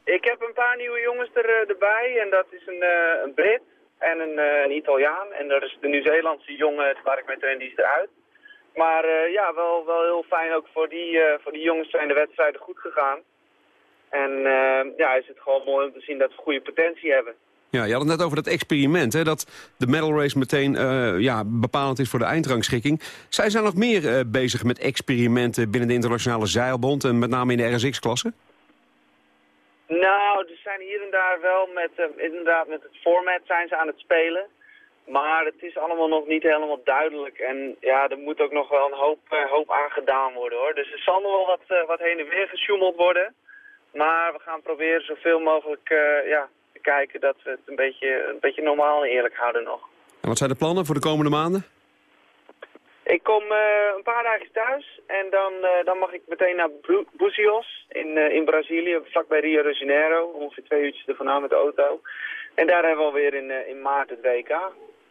Ik heb een paar nieuwe jongens er, erbij en dat is een, een Brit en een, eh, een Italiaan. En dat is de Nieuw-Zeelandse jongen waar ik mee die is eruit. Maar eh, ja, wel, wel heel fijn ook voor die, eh, voor die jongens zijn de wedstrijden goed gegaan. En ja, is het gewoon mooi om te zien dat we goede potentie hebben.
Ja, je had het net over dat experiment, hè, dat de medal race meteen ja, bepalend is voor de eindrangschikking. Zij zijn nog meer bezig met experimenten binnen de Internationale Zeilbond... en met name in de RSX-klasse?
Nou, er zijn hier en daar wel met, eh, inderdaad met het format zijn ze aan het spelen. Maar het is allemaal nog niet helemaal duidelijk. En ja, er moet ook nog wel een hoop, eh, hoop aan gedaan worden hoor. Dus er zal nog wel wat, eh, wat heen en weer gesjoemeld worden. Maar we gaan proberen zoveel mogelijk ja, te kijken dat we het een beetje, een beetje normaal en eerlijk houden nog.
En wat zijn de plannen voor de komende maanden?
Ik kom eh, een paar dagen thuis en dan, eh, dan mag ik meteen naar Bu- Buzios in, eh, in Brazilië, vlakbij Rio de Janeiro. Ongeveer twee uurtjes ervan aan met de auto. En daar hebben we alweer in, in maart het WK.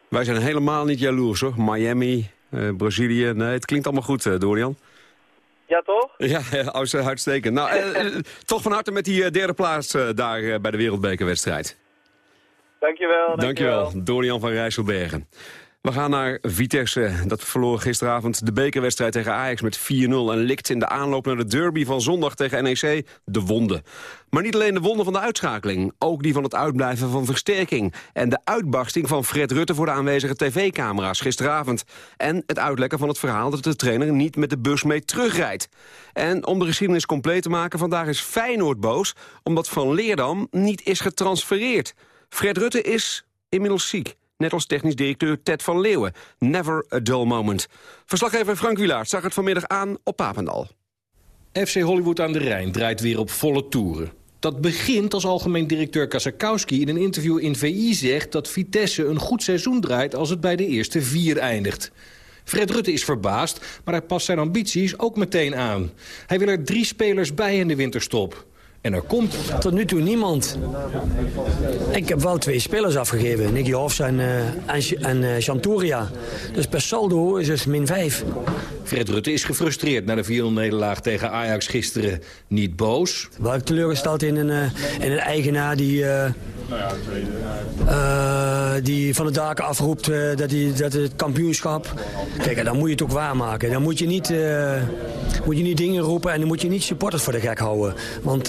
Wij zijn helemaal niet jaloers, hoor. Miami, eh, Brazilië, nee, het klinkt allemaal goed, eh, Dorian.
Ja, toch? [LAUGHS]
Ja, ja uit- uitstekend. Nou, eh, toch van harte met die derde plaats daar bij de wereldbekerwedstrijd.
Dankjewel.
Dankjewel, Dorian van Rijsselbergen. We gaan naar Vitesse. Dat verloor gisteravond de bekerwedstrijd tegen Ajax met 4-0... en likt in de aanloop naar de derby van zondag tegen NEC de wonden. Maar niet alleen de wonden van de uitschakeling... ook die van het uitblijven van versterking... en de uitbarsting van Fred Rutte voor de aanwezige tv-camera's gisteravond. En het uitlekken van het verhaal dat de trainer niet met de bus mee terugrijdt. En om de geschiedenis compleet te maken... vandaag is Feyenoord boos omdat Van Leerdam niet is getransfereerd. Fred Rutte is inmiddels ziek. Net als technisch directeur Ted van Leeuwen. Never a dull moment. Verslaggever Frank Wilaert zag het vanmiddag aan op Papendal.
FC Hollywood aan de Rijn draait weer op volle toeren. Dat begint als algemeen directeur Kasakowski in een interview in VI zegt... dat Vitesse een goed seizoen draait als het bij de eerste vier eindigt. Fred Rutte is verbaasd, maar hij past zijn ambities ook meteen aan. Hij wil er drie spelers bij in de winterstop. En er komt...
Tot nu toe niemand. Ik heb wel twee spelers afgegeven. Nicky Hofs en, eh, en, en eh, Chanturia. Dus per saldo is het min 5.
Fred Rutte is gefrustreerd na de 4-0-nederlaag tegen Ajax gisteren. Niet boos.
Wel teleurgesteld in een, eh, in een eigenaar die, die van de daken afroept dat, hij, dat het kampioenschap... Kijk, dan moet je het ook waarmaken. Dan moet je, niet, moet je niet dingen roepen en dan moet je niet supporters voor de gek houden. Want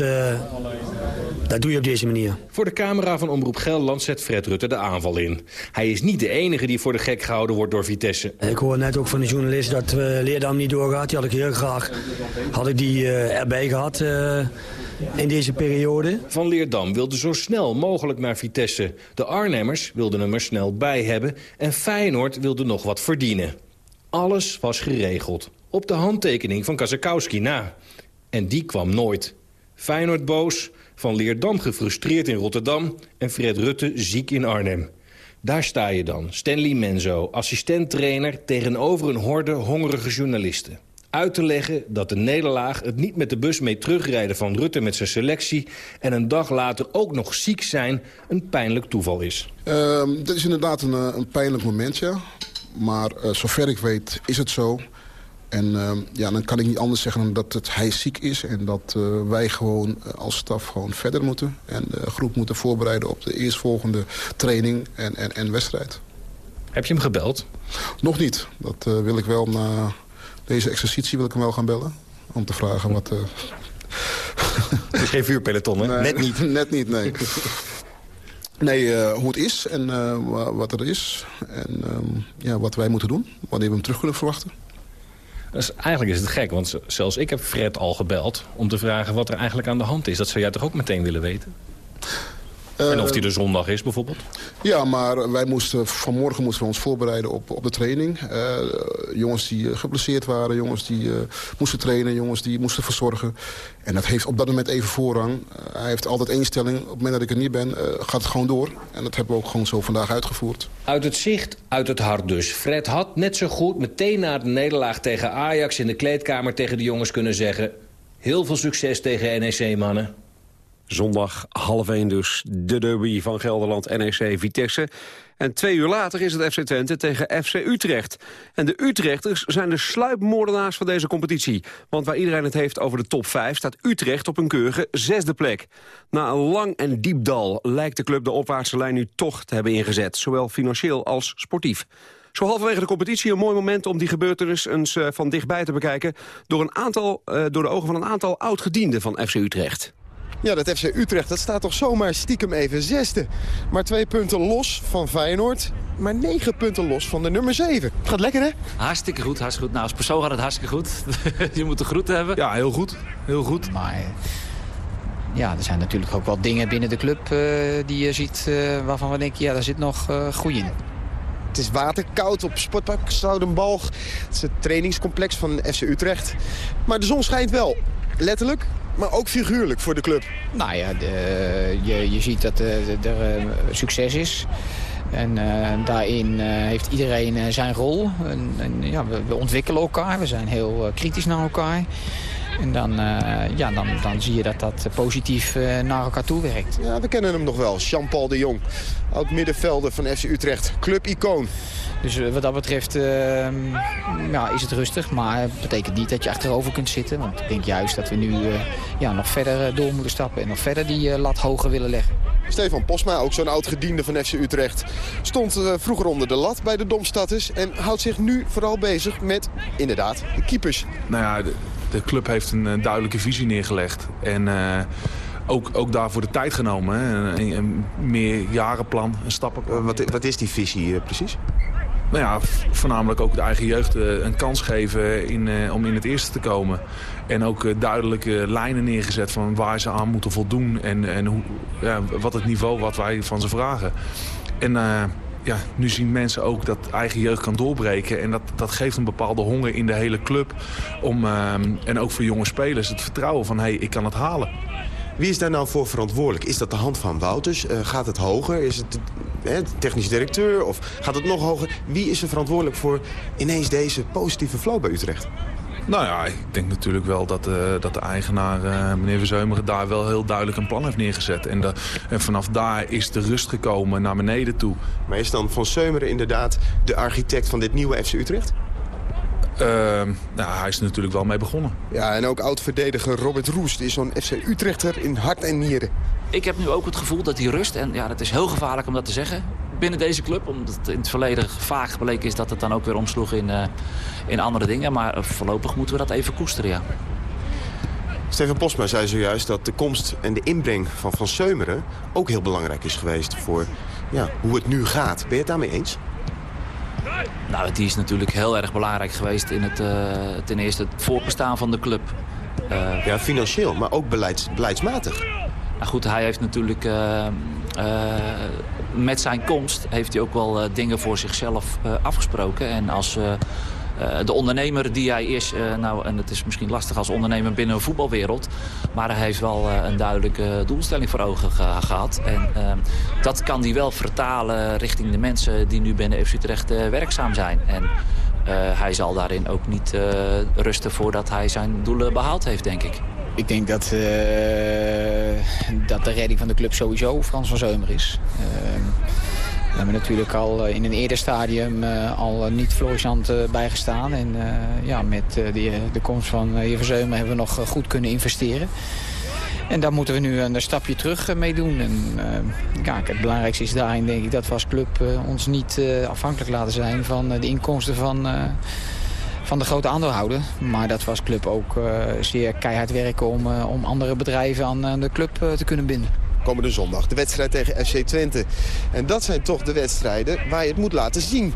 dat doe je op deze manier.
Voor de camera van Omroep Gelderland zet Fred Rutte de aanval in. Hij is niet de enige die voor de gek gehouden wordt door Vitesse.
Ik hoor net ook van de journalist dat eh, Leerdam niet doorgaat. Die had ik heel graag had ik die, eh, erbij gehad eh, in deze periode.
Van Leerdam wilde zo snel mogelijk naar Vitesse. De Arnhemmers wilden hem er snel bij hebben. En Feyenoord wilde nog wat verdienen. Alles was geregeld. Op de handtekening van Kazakowski na. En die kwam nooit. Feyenoord boos, Van Leerdam gefrustreerd in Rotterdam... en Fred Rutte ziek in Arnhem. Daar sta je dan, Stanley Menzo, assistent-trainer... tegenover een horde hongerige journalisten. Uit te leggen dat de nederlaag het niet met de bus mee terugrijden van Rutte met zijn selectie... en een dag later ook nog ziek zijn een pijnlijk toeval is.
Ehm dit is inderdaad een, eh, een pijnlijk moment, ja. Maar eh, zover ik weet is het zo. En ehm, ja, dan kan ik niet anders zeggen dan dat het, hij ziek is... en dat eh, wij gewoon eh, als staf gewoon verder moeten... en de groep moeten voorbereiden op de eerstvolgende training en, en, en wedstrijd.
Heb je hem gebeld?
Nog niet. Dat eh, wil ik wel na deze exercitie wil ik hem wel gaan bellen. Om te vragen wat... [LAUGHS]
Het is geen vuurpeloton, hè?
Nee,
Net niet. [LAUGHS]
Net niet, nee. Nee, hoe het is en wa- wat er is. En ehm, ja, wat wij moeten doen. Wanneer we hem terug kunnen verwachten.
Dus eigenlijk is het gek, want zelfs ik heb Fred al gebeld... om te vragen wat er eigenlijk aan de hand is. Dat zou jij toch ook meteen willen weten? En of die er zondag is bijvoorbeeld?
Ja, maar wij moesten, vanmorgen moesten we ons voorbereiden op, op de training. Eh, jongens die eh, geblesseerd waren, jongens die eh, moesten trainen, jongens die moesten verzorgen. En dat heeft op dat moment even voorrang. Eh, hij heeft altijd één stelling, op het moment dat ik er niet ben, eh, gaat het gewoon door. En dat hebben we ook gewoon zo vandaag uitgevoerd.
Uit het zicht, uit het hart dus. Fred had net zo goed meteen na de nederlaag tegen Ajax... in de kleedkamer tegen de jongens kunnen zeggen... heel veel succes tegen NEC, mannen.
Zondag half 1 dus de derby van Gelderland NEC Vitesse. En twee uur later is het FC Twente tegen FC Utrecht. En de Utrechters zijn de sluipmoordenaars van deze competitie. Want waar iedereen het heeft over de top 5... staat Utrecht op een keurige zesde plek. Na een lang en diep dal lijkt de club de opwaartse lijn nu toch te hebben ingezet. Zowel financieel als sportief. Zo halverwege de competitie een mooi moment om die gebeurtenis eens eh, van dichtbij te bekijken... door, een aantal, eh, door de ogen van een aantal oud-gedienden van FC Utrecht.
Ja, dat FC Utrecht dat staat toch zomaar stiekem even zesde. Maar twee punten los van Feyenoord. Maar negen punten los van de nummer zeven. Het gaat lekker, hè?
Hartstikke goed, hartstikke goed. Nou, als persoon gaat het hartstikke goed. [LAUGHS] je moet de groeten hebben.
Ja, heel goed. Heel goed.
Maar ja, er zijn natuurlijk ook wel dingen binnen de club eh, die je ziet... eh, waarvan we denken, ja, daar zit nog eh groei in.
Het is waterkoud op Sportpark Stoudenbalg. Het is het trainingscomplex van FC Utrecht. Maar de zon schijnt wel. Letterlijk, maar ook figuurlijk voor de club.
Nou ja, de, je, je ziet dat eh, er eh, succes is. En eh, daarin heeft iedereen zijn rol. En, en, ja, we, we ontwikkelen elkaar, we zijn heel kritisch naar elkaar. En dan, eh, ja, dan, dan zie je dat dat positief eh, naar elkaar toe werkt.
Ja, we kennen hem nog wel. Jean-Paul de Jong. Oud-middenvelder van FC Utrecht. Club-icoon.
Dus eh, wat dat betreft eh, ja, is het rustig. Maar het betekent niet dat je achterover kunt zitten. Want ik denk juist dat we nu eh, ja, nog verder door moeten stappen. En nog verder die lat hoger willen leggen.
Stefan Posma, ook zo'n oud-gediende van FC Utrecht... stond eh, vroeger onder de lat bij de Domstatters... en houdt zich nu vooral bezig met, inderdaad, de keepers.
Nou ja, de, club heeft een eh, duidelijke visie neergelegd. En eh, ook, ook daarvoor de tijd genomen. Hè. Een, een meerjarenplan, een stappenplan.
Wat, wat is die visie eh, precies?
Nou ja, voornamelijk ook de eigen jeugd eh, een kans geven in, eh, om in het eerste te komen. En ook eh, duidelijke lijnen neergezet van waar ze aan moeten voldoen. En, en hoe, ja, wat het niveau wat wij van ze vragen. En eh, ja, nu zien mensen ook dat eigen jeugd kan doorbreken. En dat, dat geeft een bepaalde honger in de hele club. Om, eh, en ook voor jonge spelers het vertrouwen van hé, hey, ik kan het halen.
Wie is daar nou voor verantwoordelijk? Is dat de hand van Wouters? Eh, gaat het hoger? Is het eh, de technisch directeur? Of gaat het nog hoger? Wie is er verantwoordelijk voor ineens deze positieve flow bij Utrecht?
Nou ja, ik denk natuurlijk wel dat, eh, dat de eigenaar, eh, meneer Verzeumeren, daar wel heel duidelijk een plan heeft neergezet. En, de, en vanaf daar is de rust gekomen naar beneden toe.
Maar is dan Van Seumeren inderdaad de architect van dit nieuwe FC Utrecht?
Ehm, nou, hij is er natuurlijk wel mee begonnen.
Ja, en ook oud-verdediger Robert Roest is zo'n FC Utrechter in hart en nieren.
Ik heb nu ook het gevoel dat die rust, en ja, dat is heel gevaarlijk om dat te zeggen... binnen deze club, omdat het in het verleden vaak gebleken is... dat het dan ook weer omsloeg in, eh, in andere dingen. Maar eh, voorlopig moeten we dat even koesteren, ja.
Stefan Posma zei zojuist dat de komst en de inbreng van Van Seumeren... ook heel belangrijk is geweest voor ja, hoe het nu gaat. Ben je het daarmee eens?
Nou, die is natuurlijk heel erg belangrijk geweest in het, eh, ten eerste het voorbestaan van de club.
Ja, financieel, maar ook beleids, beleidsmatig.
Nou goed, hij heeft natuurlijk met zijn komst heeft hij ook wel eh, dingen voor zichzelf eh, afgesproken. En als eh, de ondernemer die hij is, nou, en het is misschien lastig als ondernemer binnen een voetbalwereld, maar hij heeft wel een duidelijke doelstelling voor ogen ge- gehad. En dat kan hij wel vertalen richting de mensen die nu binnen FC Utrecht werkzaam zijn. En hij zal daarin ook niet rusten voordat hij zijn doelen behaald heeft, denk ik.
Ik denk dat, eh, dat de redding van de club sowieso Frans van Zeumer is. Eh, we hebben natuurlijk al eh, in een eerder stadium al niet florissant bijgestaan. En ja, met de, de komst van heer Van Zeumer hebben we nog goed kunnen investeren. En daar moeten we nu een stapje terug mee doen. En, ja, het belangrijkste is daarin denk ik dat we als club ons niet afhankelijk laten zijn van de inkomsten van, van de grote aandeelhouder. Maar dat we als club ook eh, zeer keihard werken om, eh, om andere bedrijven aan eh, de club te kunnen binden.
komende zondag. De wedstrijd tegen FC Twente. En dat zijn toch de wedstrijden waar je het moet laten zien.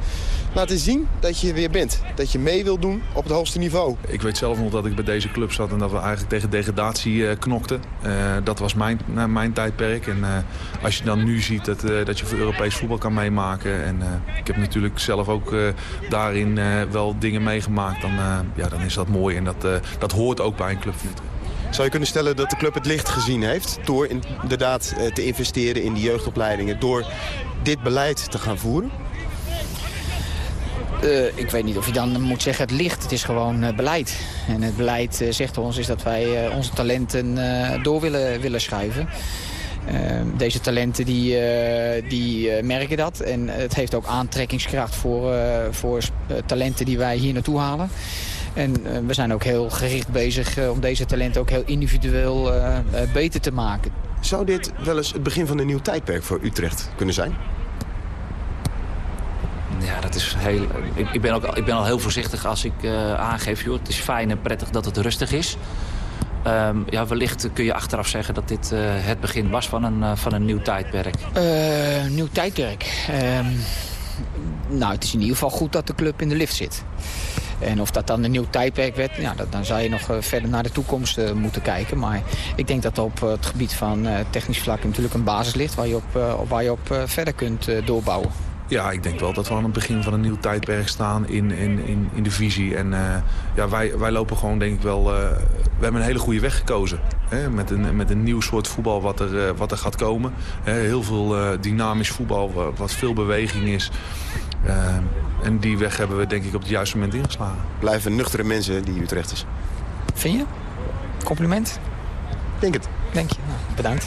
Laten zien dat je weer bent. Dat je mee wil doen op het hoogste niveau.
Ik weet zelf nog dat ik bij deze club zat en dat we eigenlijk tegen degradatie eh, knokten. Eh, dat was mijn, nou, mijn tijdperk. En eh, als je dan nu ziet dat, eh, dat je voor Europees voetbal kan meemaken. En eh, ik heb natuurlijk zelf ook eh, daarin eh, wel dingen meegemaakt. Dan, eh, ja, dan is dat mooi en dat, eh, dat hoort ook bij een club.
Zou je kunnen stellen dat de club het licht gezien heeft... door inderdaad eh, te investeren in die jeugdopleidingen... door dit beleid te gaan voeren?
Eh, ik weet niet of je dan moet zeggen het licht. Het is gewoon eh, beleid. En het beleid eh, zegt ons is dat wij onze talenten door willen, willen schuiven. Eh, deze talenten die, die merken dat. En het heeft ook aantrekkingskracht voor, voor talenten die wij hier naartoe halen. En we zijn ook heel gericht bezig om deze talenten ook heel individueel beter te maken.
Zou dit wel eens het begin van een nieuw tijdperk voor Utrecht kunnen zijn?
Ja, dat is heel... Ik, ik, ben, ook, ik ben al heel voorzichtig als ik eh, aangeef... Joh, het is fijn en prettig dat het rustig is. Ehm, ja, wellicht kun je achteraf zeggen dat dit eh, het begin was van een, eh, van een nieuw tijdperk.
Nieuw tijdperk. Ehm, nou, het is in ieder geval goed dat de club in de lift zit. En of dat dan een nieuw tijdperk werd, ja, dat, dan zou je nog verder naar de toekomst moeten kijken. Maar ik denk dat op het gebied van eh, technisch vlak natuurlijk een basis ligt... waar je op, waar je op verder kunt doorbouwen.
Ja, ik denk wel dat we aan het begin van een nieuw tijdperk staan in, in, in, in de visie. En eh, ja, wij, wij lopen gewoon denk ik wel... eh, we hebben een hele goede weg gekozen. Hè, met, een, met een nieuw soort voetbal wat er, eh, wat er gaat komen. Hè, heel veel eh, dynamisch voetbal, wa- wat veel beweging is. En die weg hebben we denk ik op het juiste moment ingeslagen.
Blijven nuchtere mensen die Utrechters.
Vind je? Compliment?
Denk het.
Denk je? Nou, bedankt.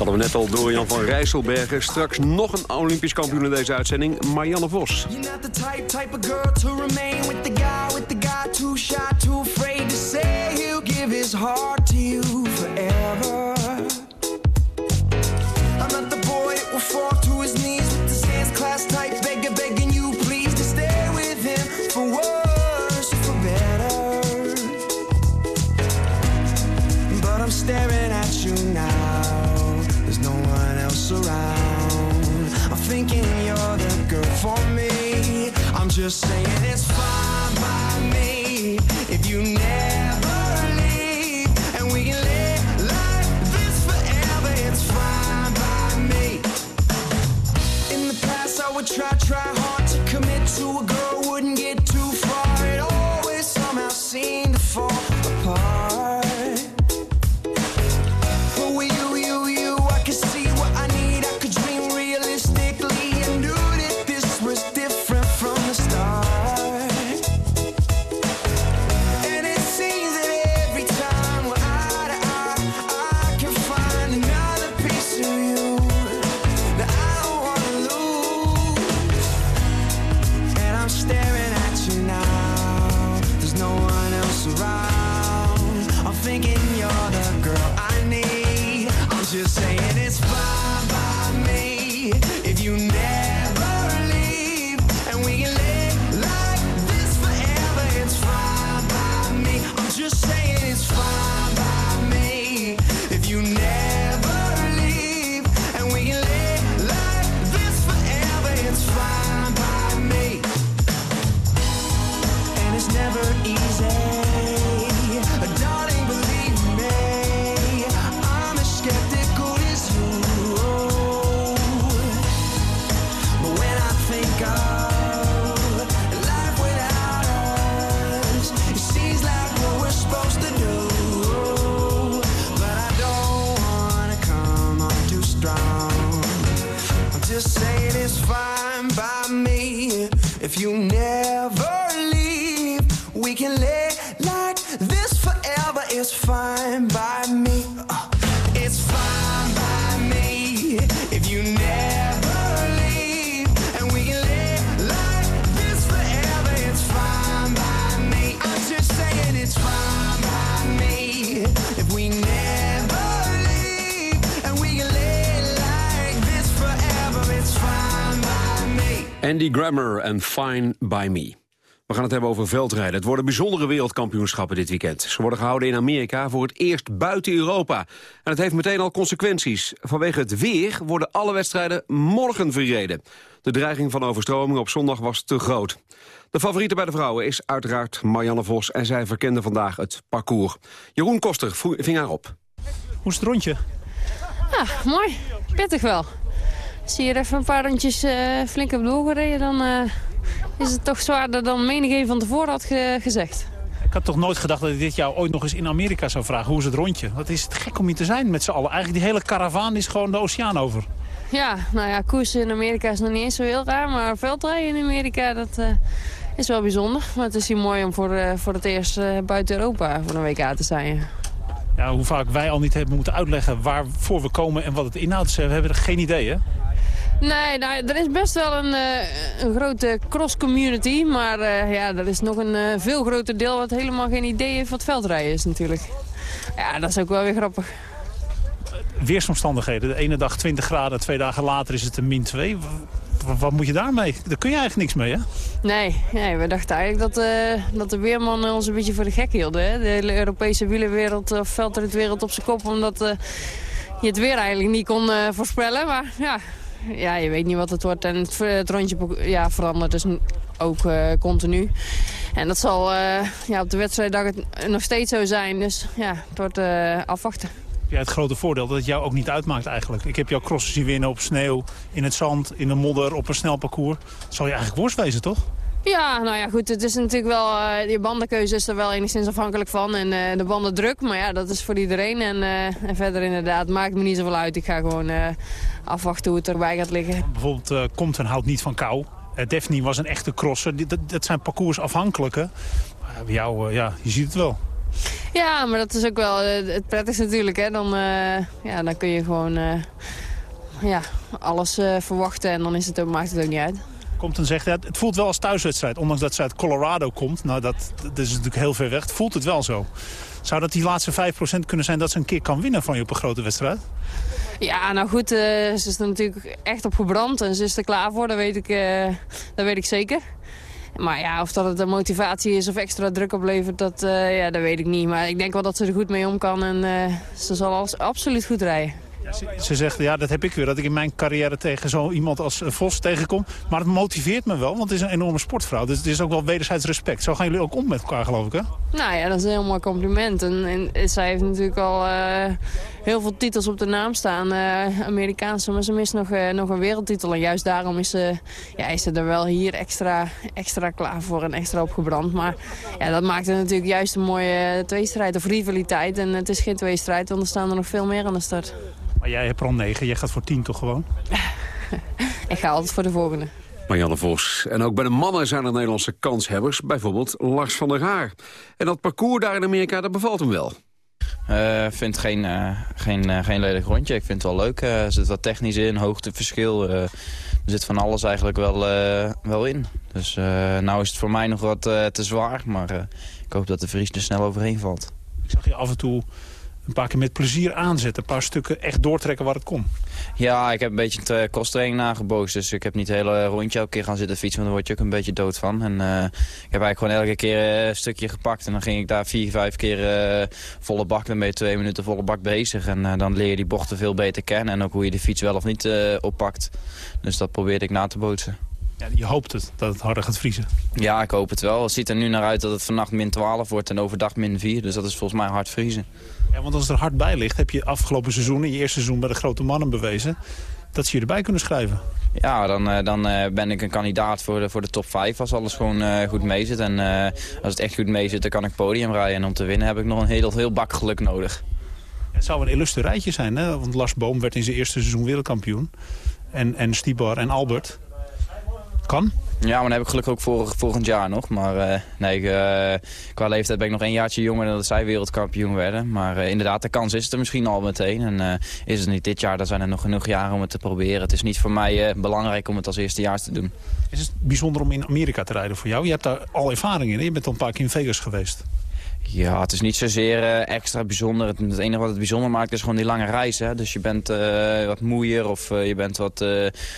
Hadden we net al Dorian van Rijsselbergen. Straks nog een Olympisch kampioen in deze uitzending, Marianne Vos.
Just saying
Andy Grammer en Fine By Me. We gaan het hebben over veldrijden. Het worden bijzondere wereldkampioenschappen dit weekend. Ze worden gehouden in Amerika voor het eerst buiten Europa. En het heeft meteen al consequenties. Vanwege het weer worden alle wedstrijden morgen verreden. De dreiging van overstroming op zondag was te groot. De favoriete bij de vrouwen is uiteraard Marianne Vos... en zij verkende vandaag het parcours. Jeroen Koster ving haar op.
Hoe is het rondje?
Ja, mooi. Pittig wel. Als je hier even een paar rondjes eh, flink hebt doorgereden... dan eh, is het toch zwaarder dan menig een van tevoren had ge- gezegd.
Ik had toch nooit gedacht dat ik dit jou ooit nog eens in Amerika zou vragen. Hoe is het rondje? Wat is het gek om hier te zijn met z'n allen. Eigenlijk die hele karavaan is gewoon de oceaan over.
Ja, nou ja, koers in Amerika is nog niet eens zo heel raar... maar veldrijden in Amerika, dat eh, is wel bijzonder. Maar het is hier mooi om voor, voor het eerst buiten Europa voor een WK te zijn.
Ja, hoe vaak wij al niet hebben moeten uitleggen waarvoor we komen en wat het inhoudt. We hebben er geen idee, hè?
Nee, nou, er is best wel een, eh, een grote cross-community. Maar eh, ja, er is nog een eh, veel groter deel wat helemaal geen idee heeft wat veldrijden is natuurlijk. Ja, dat is ook wel weer grappig.
Weersomstandigheden. De ene dag 20 graden, twee dagen later is het een min 2. Wat moet je daarmee? Daar kun je eigenlijk niks mee, hè?
Nee, nee we dachten eigenlijk dat, dat de weerman ons een beetje voor de gek hielden. Hè? De hele Europese wielerwereld of veldritwereld op zijn kop. Omdat je het weer eigenlijk niet kon voorspellen. Maar ja, ja, je weet niet wat het wordt. En het, rondje ja, verandert dus ook eh, continu. En dat zal eh, ja, op de wedstrijddag het nog steeds zo zijn. Dus ja, het wordt eh, afwachten.
Ja, het grote voordeel dat het jou ook niet uitmaakt eigenlijk. Ik heb jouw crossen zien winnen op sneeuw, in het zand, in de modder, op een snel parcours. Dat zal je eigenlijk worst wezen, toch?
Ja, nou ja, goed. Het is natuurlijk wel, eh je bandenkeuze is er wel enigszins afhankelijk van. En eh, de banden druk, maar ja, dat is voor iedereen. En, eh, en verder inderdaad, maakt me niet zoveel uit. Ik ga gewoon eh, afwachten hoe het erbij gaat liggen.
Bijvoorbeeld uh, Compton houdt niet van kou. Daphne was een echte crosser. Dat, dat zijn parcoursafhankelijke. Maar bij jou, eh, ja, je ziet het wel.
Ja, maar dat is ook wel eh, het prettigste natuurlijk. Hè. Dan, eh, ja, dan kun je gewoon eh, ja, alles eh, verwachten en dan is het ook, maakt het ook niet uit.
Compton zegt, ja, het voelt wel als thuiswedstrijd. Ondanks dat ze uit Colorado komt. Nou, dat, dat is natuurlijk heel ver weg. Voelt het wel zo. Zou dat die laatste 5% kunnen zijn dat ze een keer kan winnen van je op een grote wedstrijd?
Ja, nou goed, eh, ze is er natuurlijk echt op gebrand en ze is er klaar voor, dat weet ik, eh, dat weet ik zeker. Maar ja, of dat het een motivatie is of extra druk oplevert, dat, eh, ja, dat weet ik niet. Maar ik denk wel dat ze er goed mee om kan en ze zal absoluut goed rijden.
Ze zegt, ja, dat heb ik weer. Dat ik in mijn carrière tegen zo iemand als eh, Vos tegenkom. Maar het motiveert me wel, want het is een enorme sportvrouw. Dus het is ook wel wederzijds respect. Zo gaan jullie ook om met elkaar, geloof ik, hè?
Nou ja, dat is een heel mooi compliment. En, en zij heeft natuurlijk al eh, heel veel titels op de naam staan. eh, Amerikaanse, maar ze mist nog, nog een wereldtitel. En juist daarom is ze, ja, is ze er wel hier extra, extra klaar voor en extra opgebrand. Maar ja, dat maakt het natuurlijk juist een mooie tweestrijd of rivaliteit. En het is geen tweestrijd, want er staan er nog veel meer aan de start.
Maar jij hebt er al negen. Jij gaat voor tien toch gewoon? [LAUGHS]
Ik ga altijd voor de volgende.
Marianne Vos. En ook bij de mannen zijn er Nederlandse kanshebbers. Bijvoorbeeld Lars van der Haar. En dat parcours daar in Amerika, dat bevalt hem wel.
Eh, Ik vind het geen, eh, geen, eh, geen lelijk rondje. Ik vind het wel leuk. Eh, er zit wat technisch in, hoogteverschil. eh, er zit van alles eigenlijk wel, eh, wel in. Dus eh nou is het voor mij nog wat eh, te zwaar. Maar eh, ik hoop dat de Vries er snel overheen valt.
Ik zag je af en toe een paar keer met plezier aanzetten. Een paar stukken echt doortrekken waar het kon.
Ja, ik heb een beetje de kosttraining nagebootst. Dus ik heb niet het hele rondje elke keer gaan zitten fietsen. Want daar word je ook een beetje dood van. En eh, ik heb eigenlijk gewoon elke keer eh, een stukje gepakt. En dan ging ik daar vier, vijf keer eh, volle bak. Dan ben je twee minuten volle bak bezig. En eh, dan leer je die bochten veel beter kennen. En ook hoe je de fiets wel of niet eh, oppakt. Dus dat probeerde ik na te bootsen.
Ja, je hoopt het, dat het harder gaat vriezen.
Ja, ik hoop het wel. Het ziet er nu naar uit dat het vannacht min 12 wordt en overdag min 4. Dus dat is volgens mij hard vriezen.
Ja, want als het er hard bij ligt, heb je afgelopen seizoen... in je eerste seizoen bij de grote mannen bewezen... dat ze je erbij kunnen schrijven.
Ja, dan, eh, dan eh, ben ik een kandidaat voor de, voor de top 5 als alles gewoon eh, goed mee zit. En als het echt goed mee zit, dan kan ik podium rijden. En om te winnen heb ik nog een heel, heel bak geluk nodig.
Het zou een illustre rijtje zijn, hè? want Lars Boom werd in zijn eerste seizoen wereldkampioen. En, en Stibar en Albert. Kan?
Ja, maar dan heb ik gelukkig ook vorig, volgend jaar nog. Maar eh, nee, eh, qua leeftijd ben ik nog één jaartje jonger dan dat zij wereldkampioen werden. Maar eh, inderdaad, de kans is er misschien al meteen. En is het niet dit jaar, dan zijn er nog genoeg jaren om het te proberen. Het is niet voor mij belangrijk om het als eerstejaars te doen.
Is het bijzonder om in Amerika te rijden voor jou? Je hebt daar al ervaring in. Je bent al een paar keer in Vegas geweest.
Ja, het is niet zozeer eh, extra bijzonder. Het, enige wat het bijzonder maakt is gewoon die lange reis. Hè? Dus je bent eh, wat moeier of eh, je bent wat,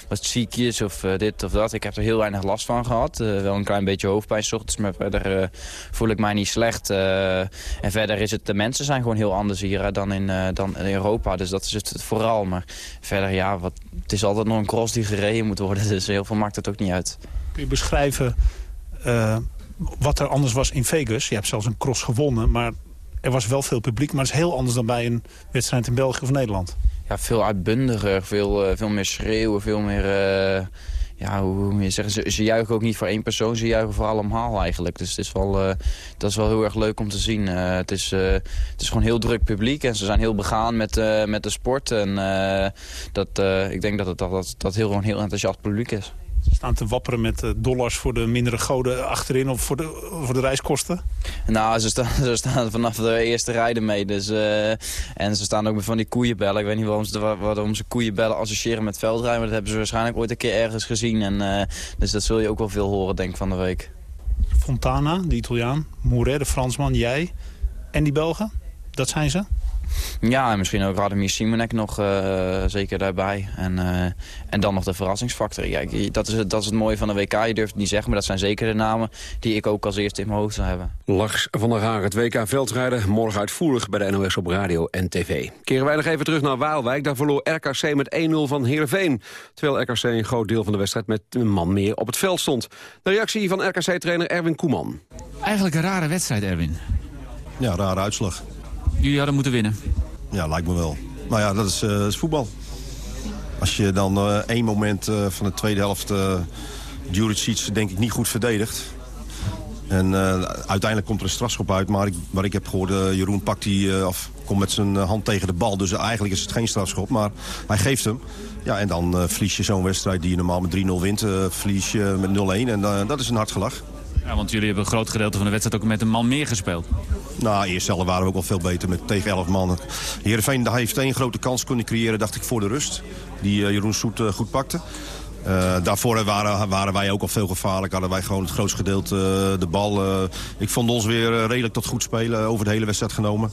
wat ziekjes of dit of dat. Ik heb er heel weinig last van gehad. Eh, wel een klein beetje hoofdpijn 's ochtends, maar verder voel ik mij niet slecht. En verder is het, de mensen zijn gewoon heel anders hier dan, in, dan in Europa. Dus dat is het vooral. Maar verder, ja, wat, het is altijd nog een cross die gereden moet worden. [LAUGHS] Dus heel veel maakt het ook niet uit.
Kun je beschrijven wat er anders was in Vegas? Je hebt zelfs een cross gewonnen, maar er was wel veel publiek. Maar het is heel anders dan bij een wedstrijd in België of Nederland.
ja, veel uitbundiger, veel, eh, veel meer schreeuwen, veel meer... eh, ja, hoe moet je zeggen, ze, ze juichen ook niet voor één persoon, ze juichen voor allemaal eigenlijk. Dus het is wel, eh, dat is wel heel erg leuk om te zien. Het, is, het is gewoon heel druk publiek en ze zijn heel begaan met, met de sport. En dat, ik denk dat het dat, dat heel, gewoon heel enthousiast publiek is.
Ze staan te wapperen met eh, dollars voor de mindere goden achterin of voor de, voor de reiskosten.
Nou, ze staan, [LAUGHS] ze staan vanaf de eerste rijden mee. Dus, eh, en ze staan ook met van die koeienbellen. Ik weet niet waarom ze, waarom ze koeienbellen associëren met veldrijden. Maar dat hebben ze waarschijnlijk ooit een keer ergens gezien. En, eh, dus dat zul je ook wel veel horen, denk ik, van de week.
Fontana, de Italiaan, Mouret, de Fransman, jij en die Belgen. Dat zijn ze.
Ja, en misschien ook Radimir Simonek nog eh, zeker daarbij. En, eh, en dan nog de verrassingsfactor. Ja, dat, is, het- dat is het mooie van de WK. Je durft het niet zeggen, maar dat zijn zeker de namen... die ik ook als eerste in mijn hoofd zou hebben.
Lars van der Haar, het WK veldrijden, morgen uitvoerig bij de NOS op radio en tv. Keren wij nog even terug naar Waalwijk. Daar verloor RKC met 1-0 van Heerenveen. Terwijl RKC een groot deel van de wedstrijd met een man meer op het veld stond. De reactie van RKC-trainer Erwin Koeman.
Eigenlijk een rare wedstrijd, Erwin.
Ja, rare uitslag.
Jullie hadden moeten winnen.
Ja, lijkt me wel. Maar ja, dat is, eh, voetbal. Als je dan eh, één moment eh, van de tweede helft... Uh, Djuricic denk ik niet goed verdedigt. En uiteindelijk komt er een strafschop uit. Maar ik, wat ik heb gehoord, eh, Jeroen pakt die, of komt met zijn hand tegen de bal. Dus eigenlijk is het geen strafschop, maar hij geeft hem. Ja, en dan verlies je zo'n wedstrijd die je normaal met 3-0 wint. verlies je met 0-1 en dat is een hard gelach.
Ja, want jullie hebben een groot gedeelte van de wedstrijd ook met een man meer gespeeld.
Nou, eerst zelf waren we ook wel veel beter met tegen 11 man. Heerenveen heeft één grote kans kunnen creëren, dacht ik, voor de rust. Die eh, Jeroen Soet eh, goed pakte. Eh, daarvoor waren, waren wij ook al veel gevaarlijk. Hadden wij gewoon het grootste gedeelte de bal. ik vond ons weer redelijk tot goed spelen over de hele wedstrijd genomen.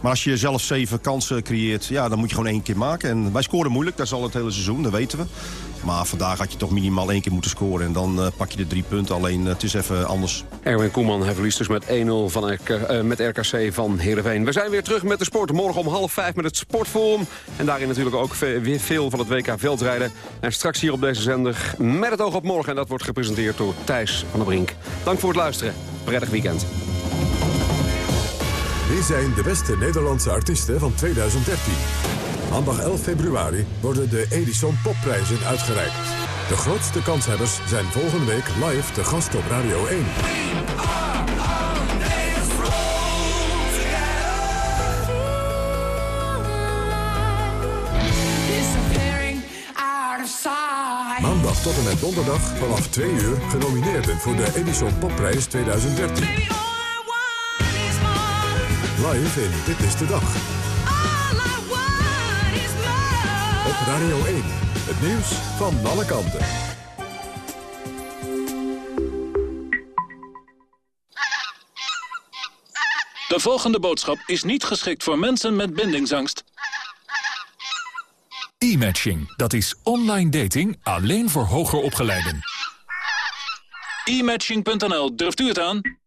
Maar als je zelf zeven kansen creëert, ja, dan moet je gewoon één keer maken. En wij scoren moeilijk, dat is al het hele seizoen, dat weten we. Maar vandaag had je toch minimaal één keer moeten scoren. En dan eh, pak je de drie punten, alleen eh, het is even anders.
Erwin Koeman hij verliest dus met 1-0 van RK, eh, met RKC van Heerenveen. We zijn weer terug met de sport. Morgen om half vijf met het Sportforum. En daarin natuurlijk ook weer veel van het WK veldrijden. En straks hier op deze zender met het oog op morgen. En dat wordt gepresenteerd door Thijs van der Brink. Dank voor het luisteren. Prettig weekend.
Wie zijn de beste Nederlandse artiesten van 2013? Maandag 11 februari worden de Edison Popprijzen uitgereikt. De grootste kanshebbers zijn volgende week live te gast op Radio 1.
Disappearing out of sight.
Maandag tot en met donderdag vanaf 2 uur genomineerden voor de Edison Popprijs 2013. Live in Dit is de Dag. Op Radio 1. Het nieuws van alle kanten.
De volgende boodschap is niet geschikt voor mensen met bindingsangst.
E-matching, dat is online dating alleen voor hoger opgeleiden.
E-matching.nl, durft u het aan?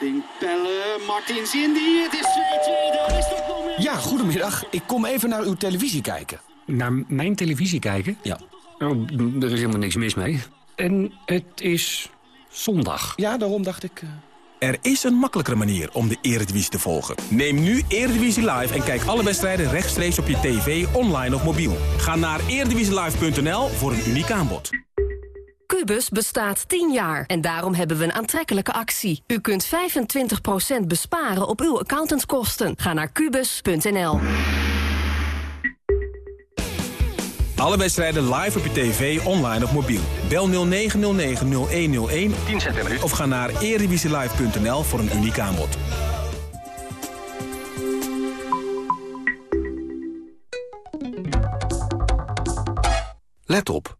Richting Pelle, Martins Indy, het is 2-2, daar is toch nog meer.
Ja, goedemiddag. Ik kom even naar uw televisie kijken.
Naar mijn televisie kijken?
Ja.
Oh, er is helemaal niks mis mee. En het is zondag.
Ja, daarom dacht ik... eh,
Er is een makkelijkere manier om de Eredivisie te volgen. Neem nu Eredivisie Live en kijk alle wedstrijden rechtstreeks op je tv, online of mobiel. Ga naar eredivisielive.nl voor een uniek aanbod.
Cubus bestaat 10 jaar en daarom hebben we een aantrekkelijke actie. U kunt 25% besparen op uw accountantskosten. Ga naar kubus.nl.
Alle wedstrijden live op je tv, online of mobiel. Bel 0909-0101 10 cent per minuut. of ga naar eredivisielive.nl voor een uniek aanbod.
Let op.